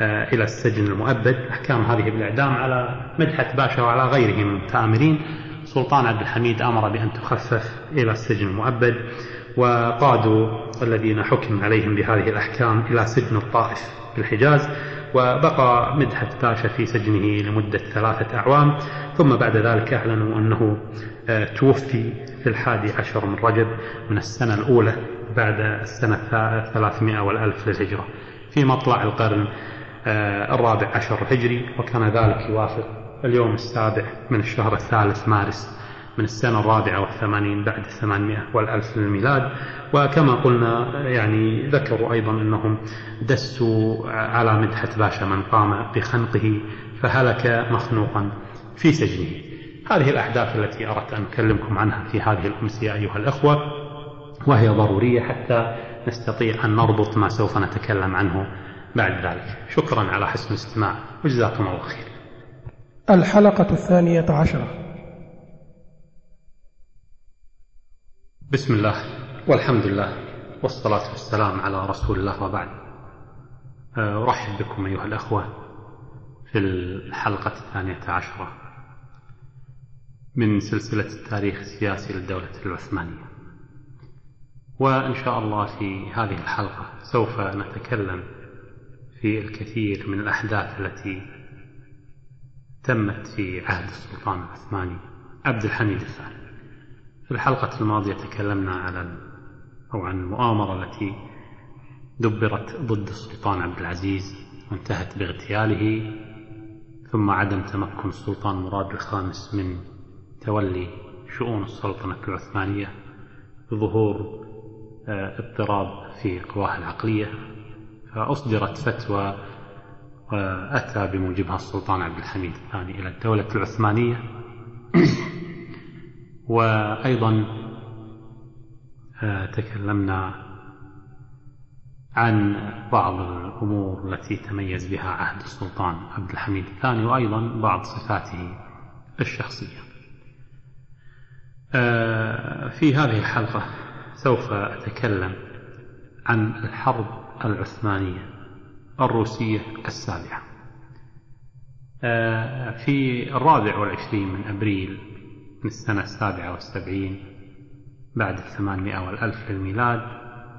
Speaker 2: إلى السجن المؤبد. أحكام هذه بالإعدام على مدحت باشا وعلى غيره من المتآمرين سلطان عبد الحميد أمر بأن تخفف إلى السجن المؤبد وقادوا الذين حكم عليهم بهذه الأحكام إلى سجن الطائف في الحجاز وبقى مدحت باشا في سجنه لمدة ثلاثة أعوام. ثم بعد ذلك أعلنوا أنه آه، توفي في الحادي عشر من رجب من السنة الأولى بعد السنة الثلاثمائة والألف للهجرة. في مطلع القرن آه، الرابع عشر الهجري وكان ذلك يوافق اليوم السابع من الشهر الثالث مارس من السنة الرابعة والثمانين بعد الثمانمائة والألف للميلاد. وكما قلنا يعني ذكروا أيضا أنهم دسوا على مدحت باشا من قام بخنقه فهلك مخنوقا في سجنه. هذه الأحداث التي أردت أن أكلمكم عنها في هذه الأمسية أيها الأخوة وهي ضرورية حتى نستطيع أن نربط ما سوف نتكلم عنه بعد ذلك. شكرا على حسن الاستماع. وجزاكم الله خير.
Speaker 3: الحلقة الثانية عشرة.
Speaker 2: بسم الله والحمد لله والصلاة والسلام على رسول الله وبعد. أرحب بكم أيها الأخوة في الحلقة الثانية عشرة. من سلسلة التاريخ السياسي للدولة العثمانية. وإن شاء الله في هذه الحلقة سوف نتكلم في الكثير من الأحداث التي تمت في عهد السلطان العثماني عبد الحميد الثاني. في الحلقة الماضية تكلمنا على أو عن المؤامرة التي دبرت ضد السلطان عبد العزيز وانتهت باغتياله ثم عدم تمكن السلطان مراد الخامس من تولي شؤون السلطنة العثمانية ظهور آه، اضطراب في قواه العقلية فأصدرت فتوى وأتى بموجبها السلطان عبد الحميد الثاني إلى الدولة العثمانية. [clears throat] وأيضا آه، تكلمنا عن بعض الأمور التي تميز بها عهد السلطان عبد الحميد الثاني وأيضا بعض صفاته الشخصية. آه، في هذه الحلقة سوف أتكلم عن الحرب العثمانية الروسية السابعة. آه، في الرابع والعشرين من أبريل من السنة السابعة والسبعين بعد الثمانمائة والألف للميلاد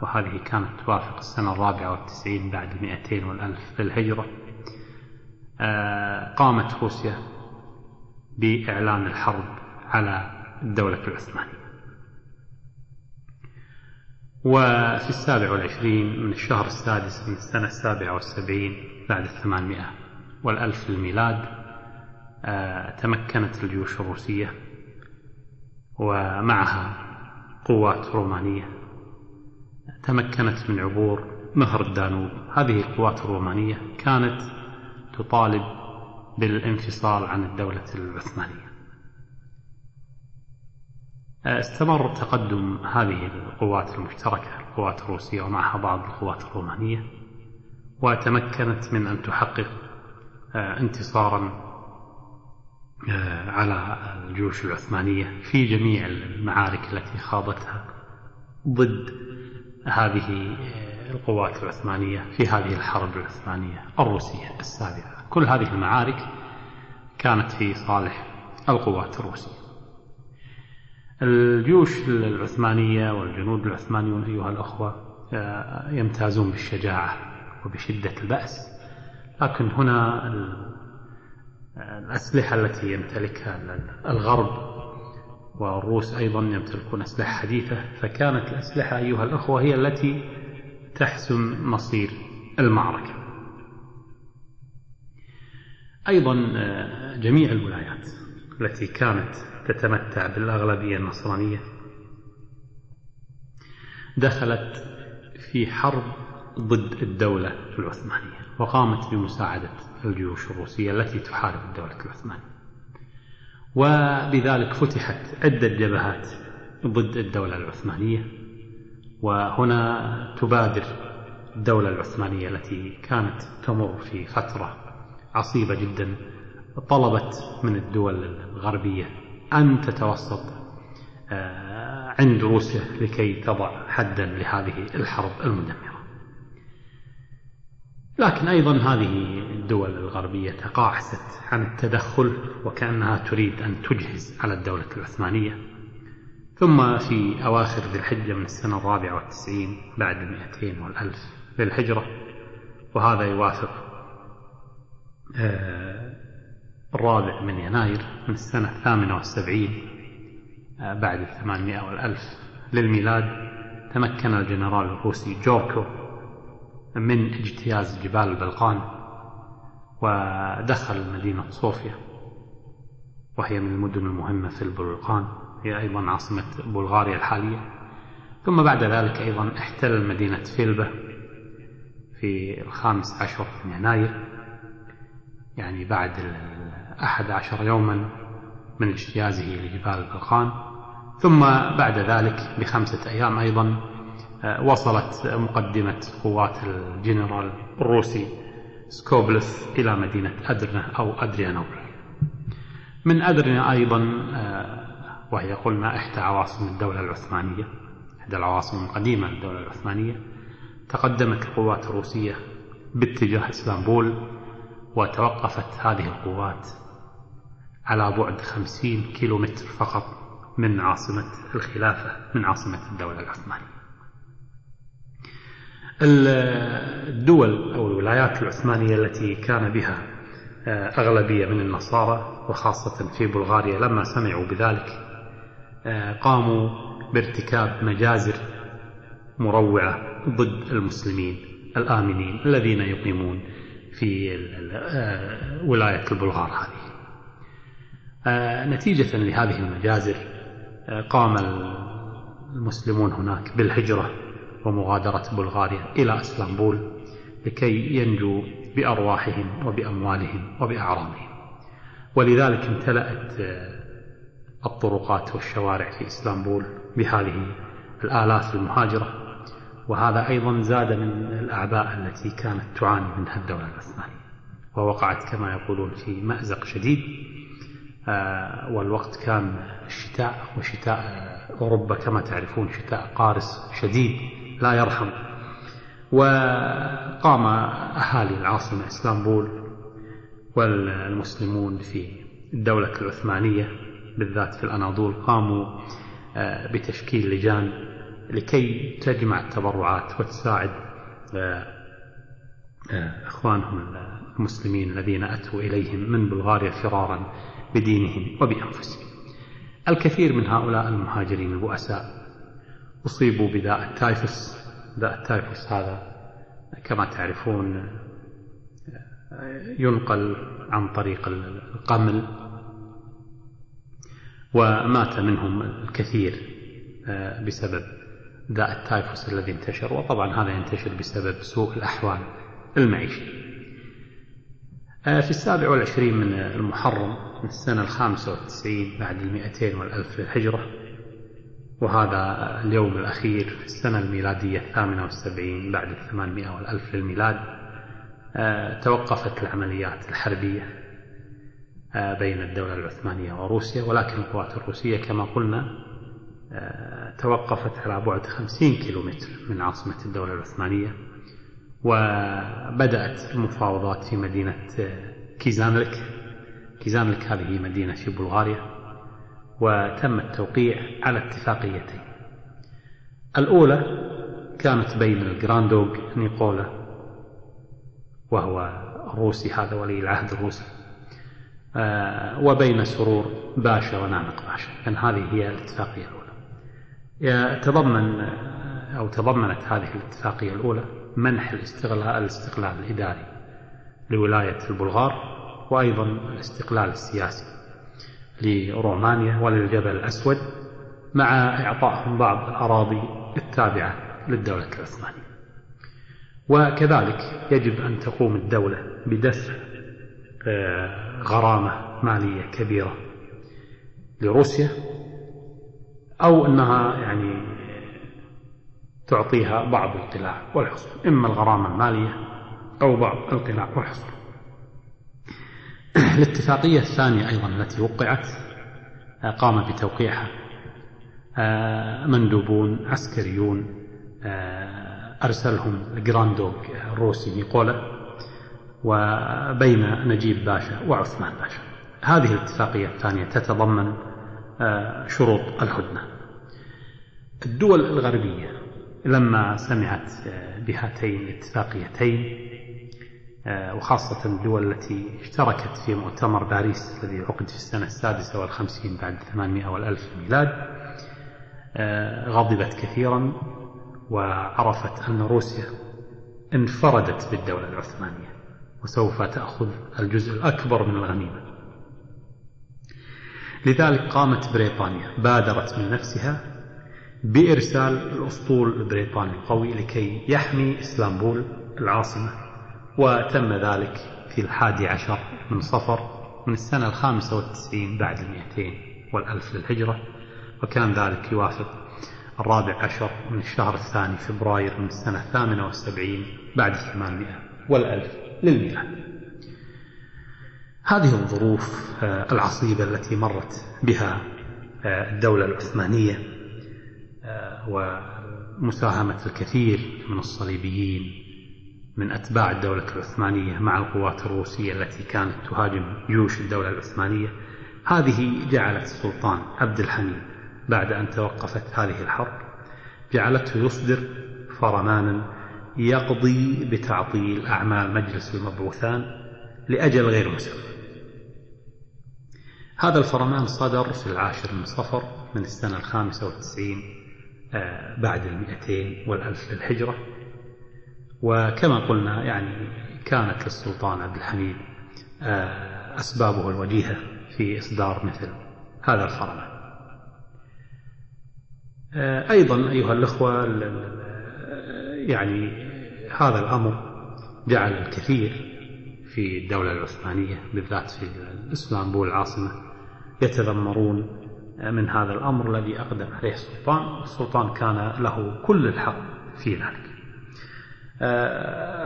Speaker 2: وهذه كانت توافق السنة الرابعة والتسعين بعد المئتين والألف للهجرة آه، قامت روسيا بإعلان الحرب على الدولة العثمانية وفي السابع والعشرين من الشهر السادس من السنة السابعة والسبعين بعد الثمانمائة والألف للميلاد آه، تمكنت الجيوش الروسية ومعها قوات رومانية. تمكنت من عبور نهر الدانوب. هذه القوات الرومانية كانت تطالب بالانفصال عن الدولة العثمانية. استمر تقدم هذه القوات المشتركة القوات الروسية ومعها بعض القوات الرومانية وتمكنت من أن تحقق آه، انتصارا آه، على الجيوش العثمانية في جميع المعارك التي خاضتها ضد هذه آه، القوات العثمانية في هذه الحرب العثمانية الروسية السابقة. كل هذه المعارك كانت في صالح القوات الروسية. الجيوش العثمانية والجنود العثمانيون أيها الأخوة آه، يمتازون بالشجاعة وبشدة البأس. لكن هنا الأسلحة التي يمتلكها الغرب والروس أيضا يمتلكون أسلحة حديثة. فكانت الأسلحة أيها الأخوة هي التي تحسم مصير المعركة. أيضا آه، جميع الولايات التي كانت تتمتع بالأغلبية النصرانية. دخلت في حرب ضد الدولة العثمانية وقامت بمساعدة الجيوش الروسية التي تحارب الدولة العثمانية. وبذلك فتحت عدة جبهات ضد الدولة العثمانية وهنا تبادر الدولة العثمانية التي كانت تمر في فترة عصيبة جدا طلبت من الدول الغربية أن تتوسط آه، عند روسيا لكي تضع حدا لهذه الحرب المدمرة. لكن أيضا هذه الدول الغربية تقاعست عن التدخل وكأنها تريد أن تجهز على الدولة العثمانية. ثم في أواخر ذي الحجة من السنة الرابعة والتسعين بعد المئتين والألف للهجرة وهذا يوافق آه، الرابع من يناير من السنة الثامنة والسبعين آه، بعد الثمانمائة والألف للميلاد تمكن الجنرال الروسي جوركو من اجتياز جبال البلقان ودخل مدينة صوفيا وهي من المدن المهمة في البلقان هي أيضا عاصمة بلغاريا الحالية. ثم بعد ذلك أيضا احتل مدينة فيلبة في الخامس عشر من يناير يعني بعد أحد عشر يوما من إجتيازه لجبال البلقان ثم بعد ذلك بخمسة أيام أيضا آه، وصلت مقدمة قوات الجنرال الروسي سكوبلف إلى مدينة أدرنة أو أدريانوبل. من أدرنة أيضا آه، وهي قلنا إحدى عواصم الدولة العثمانية إحدى العواصم القديمة للدولة العثمانية تقدمت القوات الروسية باتجاه إسطنبول وتوقفت هذه القوات على بعد خمسين كيلو متر فقط من عاصمة الخلافة من عاصمة الدولة العثمانية. الدول أو الولايات العثمانية التي كان بها آه، أغلبية من النصارى وخاصة في بلغاريا لما سمعوا بذلك آه، قاموا بارتكاب مجازر مروعة ضد المسلمين الآمنين الذين يقيمون في آه، ولاية البلغار هذه. نتيجة لهذه المجازر قام المسلمون هناك بالهجرة ومغادرة بلغاريا إلى إسطنبول لكي ينجوا بأرواحهم وبأموالهم وبأعراضهم. ولذلك امتلأت الطرقات والشوارع في إسطنبول بهذه الآلاف المهاجرة. وهذا أيضا زاد من الأعباء التي كانت تعاني منها الدولة العثمانية. ووقعت كما يقولون في مأزق شديد. آه، والوقت كان الشتاء وشتاء أوروبا كما تعرفون شتاء قارس شديد لا يرحم. وقام أهالي العاصمة إسطنبول والمسلمون في الدولة العثمانية بالذات في الأناضول قاموا آه، بتشكيل لجان لكي تجمع التبرعات وتساعد آه، إخوانهم المسلمين الذين أتوا إليهم من بلغاريا فرارا. بدينهم وبأنفسهم. الكثير من هؤلاء المهاجرين البؤساء أصيبوا بداء ال typhus داء ال typhus هذا كما تعرفون ينقل عن طريق القمل ومات منهم الكثير بسبب داء التايفوس الذي انتشر. وطبعا هذا ينتشر بسبب سوء الأحوال المعيشية. في السابع والعشرين من المحرم من السنة الخامسة والتسعين بعد المئتين والألف للهجرة وهذا اليوم الأخير في السنة الميلادية الثامنة والسبعين بعد الثمانمائة والألف للميلاد آه، توقفت العمليات الحربية آه، بين الدولة العثمانية وروسيا ولكن القوات الروسية كما قلنا آه، توقفت على بعد خمسين كيلومتر من عاصمة الدولة العثمانية وبدأت المفاوضات في مدينة كيزانلك. كيزانلك هذه مدينة في بلغاريا وتم التوقيع على اتفاقيتين. الأولى كانت بين الجراندوغ نيقولا وهو الروسي هذا ولي العهد الروسي آه، وبين سرور باشا ونانق باشا. كان هذه هي الاتفاقية الأولى. تضمن أو تضمنت هذه الاتفاقية الأولى منح الاستقلال, الاستقلال الإداري لولاية البلغار وأيضا الاستقلال السياسي لرومانيا وللجبل الأسود مع إعطائهم بعض الأراضي التابعة للدولة العثمانية. وكذلك يجب أن تقوم الدولة بدفع آه، غرامة مالية كبيرة لروسيا أو أنها يعني تعطيها بعض القلاع والحصول إما الغرامة المالية أو بعض القلاع والحصول. [clears throat] الاتفاقية الثانية أيضا التي وقعت آه، قام بتوقيعها آه، مندوبون عسكريون آه، أرسلهم الجراندوغ الروسي نيقولا وبين نجيب باشا وعثمان باشا. هذه الاتفاقية الثانية تتضمن شروط الهدنة. الدول الغربية لما سمعت بهاتين الاتفاقيتين وخاصة الدول التي اشتركت في مؤتمر باريس الذي عقد في السنة السادسة والخمسين بعد ثمانمائة والألف ميلاد آه، غضبت كثيرا وعرفت أن روسيا انفردت بالدولة العثمانية وسوف تأخذ الجزء الأكبر من الغنيمة. لذلك قامت بريطانيا بادرت من نفسها بإرسال الأسطول البريطاني القوي لكي يحمي إسلامبول العاصمة. وتم ذلك في الحادي عشر من صفر من السنة الخامسة والتسعين بعد المئتين والألف للهجرة وكان ذلك يوافق الرابع عشر من الشهر الثاني فبراير من السنة الثامنة والسبعين بعد الثمانمائة والألف للميلاد هذه الظروف آه، العصيبة التي مرت بها آه، الدولة العثمانية آه، ومساهمة الكثير من الصليبيين من أتباع الدولة العثمانية مع القوات الروسية التي كانت تهاجم جيوش الدولة العثمانية هذه جعلت السلطان عبد الحميد بعد أن توقفت هذه الحرب جعلته يصدر فرمانا يقضي بتعطيل أعمال مجلس المبعوثان لأجل غير مسمى. هذا الفرمان صدر في العاشر من صفر من السنة الخامسة والتسعين آه، بعد المئتين والألف للهجرة. وكما قلنا يعني كانت للسلطان عبد الحميد آه، أسبابه الوجيهة في إصدار مثل هذا الفرمان أيضا أيها الأخوة يعني هذا الأمر جعل الكثير في الدولة العثمانية بالذات في إسطنبول العاصمة يتذمرون من هذا الأمر الذي أقدم عليه السلطان. السلطان كان له كل الحق في ذلك.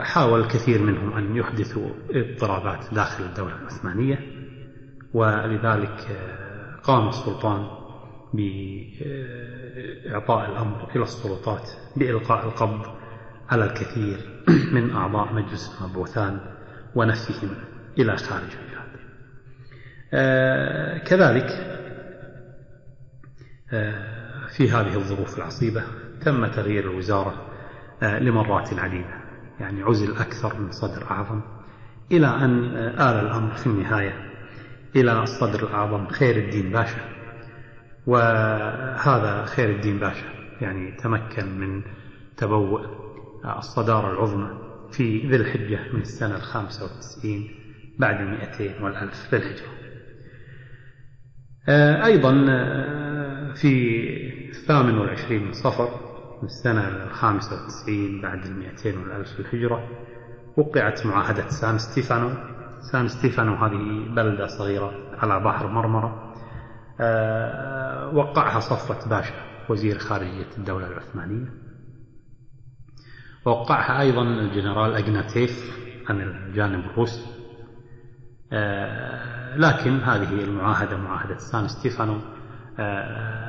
Speaker 2: حاول الكثير منهم أن يحدثوا اضطرابات داخل الدولة العثمانية ولذلك قام السلطان بإعطاء الأمر إلى السلطات بإلقاء القبض على الكثير [clears throat] من أعضاء مجلس المبعوثان ونفيهم إلى خارج البلاد. كذلك في هذه الظروف العصيبة تم تغيير الوزارة لمرات عديدة يعني عزل أكثر من صدر أعظم. إلى أن آل الأمر في النهاية إلى الصدر الأعظم خير الدين باشا. وهذا خير الدين باشا. يعني تمكن من تبوء الصدارة العظمى في ذي الحجة من السنة الخامسة والتسعين بعد المئتين والألف للهجرة أيضا في الثامن والعشرين من صفر من السنة الخامسة والتسعين بعد المئتين والألف للهجرة وقعت معاهدة سان ستيفانو. سان ستيفانو هذه بلدة صغيرة على بحر مرمرة. وقعها صفوة باشا وزير خارجية الدولة العثمانية. ووقعها أيضا الجنرال أجناتيف عن الجانب الروسي. لكن هذه المعاهدة معاهدة سان ستيفانو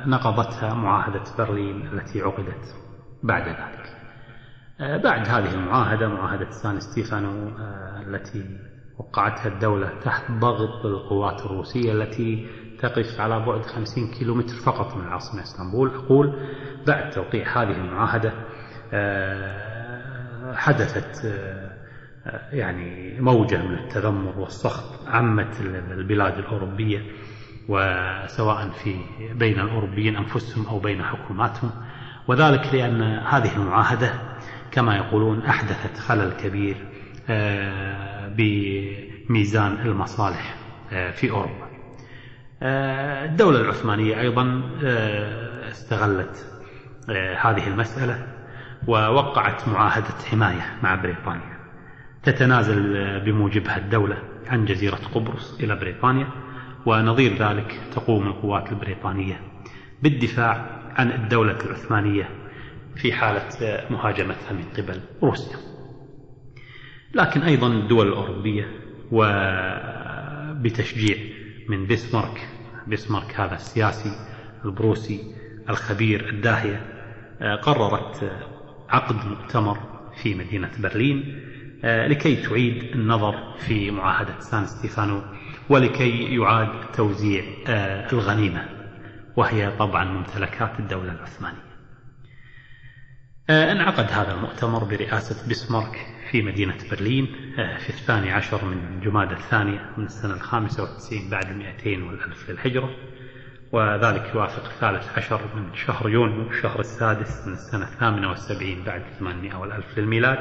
Speaker 2: نقضتها معاهدة برلين التي عقدت بعد ذلك. بعد هذه المعاهدة معاهدة سان ستيفانو التي وقعتها الدولة تحت ضغط القوات الروسية التي تقف على بعد 50 كيلومتر فقط من العاصمة إسطنبول. أقول بعد توقيع هذه المعاهدة حدثت يعني موجة من التذمر والسخط عمت البلاد الأوروبية. وسواء في بين الأوروبيين أنفسهم أو بين حكوماتهم. وذلك لأن هذه المعاهدة كما يقولون أحدثت خلل كبير بميزان المصالح في أوروبا. الدولة العثمانية أيضا استغلت هذه المسألة ووقعت معاهدة حماية مع بريطانيا. تتنازل بموجبها الدولة عن جزيرة قبرص إلى بريطانيا. ونظير ذلك تقوم القوات البريطانية بالدفاع عن الدولة العثمانية في حالة مهاجمتها من قبل روسيا. لكن أيضا الدول الأوروبية وبتشجيع من بسمارك بسمارك هذا السياسي البروسي الخبير الداهية قررت عقد مؤتمر في مدينة برلين لكي تعيد النظر في معاهدة سان ستيفانو ولكي يعاد توزيع الغنيمة وهي طبعا ممتلكات الدولة العثمانية. انعقد هذا المؤتمر برئاسة بسمارك في مدينة برلين في الثاني عشر من جماد الثانية من السنة الخامسة والتسعين بعد المئتين والألف للهجرة وذلك يوافق الثالث عشر من شهر يونيو الشهر السادس من السنة الثامنة والسبعين بعد الثمانمائة والألف للميلاد.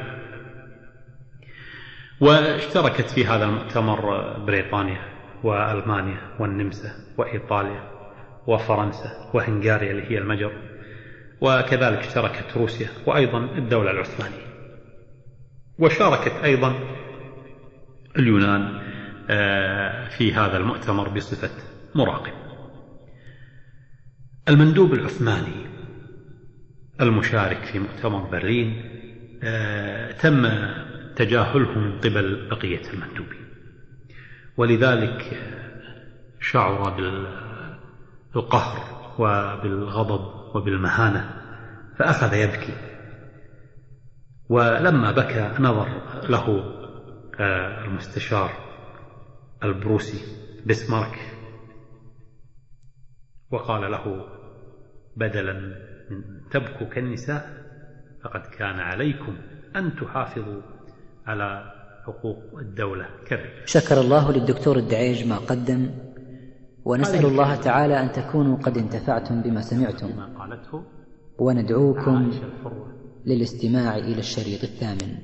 Speaker 2: واشتركت في هذا المؤتمر بريطانيا وألمانيا والنمسا وإيطاليا وفرنسا وهنغاريا اللي هي المجر. وكذلك اشتركت روسيا وأيضا الدولة العثمانية. وشاركت أيضا اليونان في هذا المؤتمر بصفة مراقب المندوب العثماني المشارك في مؤتمر برلين تم تجاهله من قبل بقية المندوبين. ولذلك شعر بالقهر وبالغضب وبالمهانة فأخذ يبكي. ولما بكى نظر له المستشار البروسي بسمارك وقال له بدلا من تبكوا كالنساء فقد كان عليكم أن تحافظوا على حقوق الدولة. كالرجال
Speaker 1: شكر الله للدكتور الدعيج ما قدم ونسأل الله تعالى أن تكونوا قد انتفعتم بما سمعتم. وندعوكم للاستماع إلى الشريط الثامن.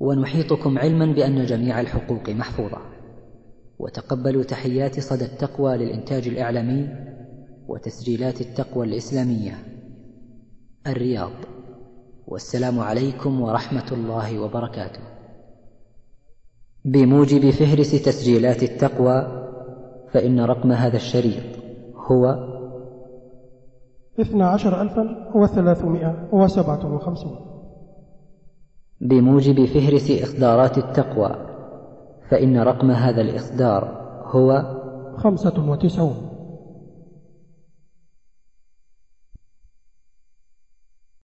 Speaker 1: ونحيطكم علما بأن جميع الحقوق محفوظة. وتقبلوا تحيات صدى التقوى للإنتاج الإعلامي وتسجيلات التقوى الإسلامية. الرياض. والسلام عليكم ورحمة الله وبركاته. بموجب فهرس تسجيلات التقوى فإن رقم هذا الشريط هو
Speaker 3: اثنا عشر ألفا وثلاثمائة وسبعة وخمسون.
Speaker 1: بموجب فهرس إصدارات التقوى فإن رقم هذا الإصدار هو
Speaker 3: خمسة وتسعون.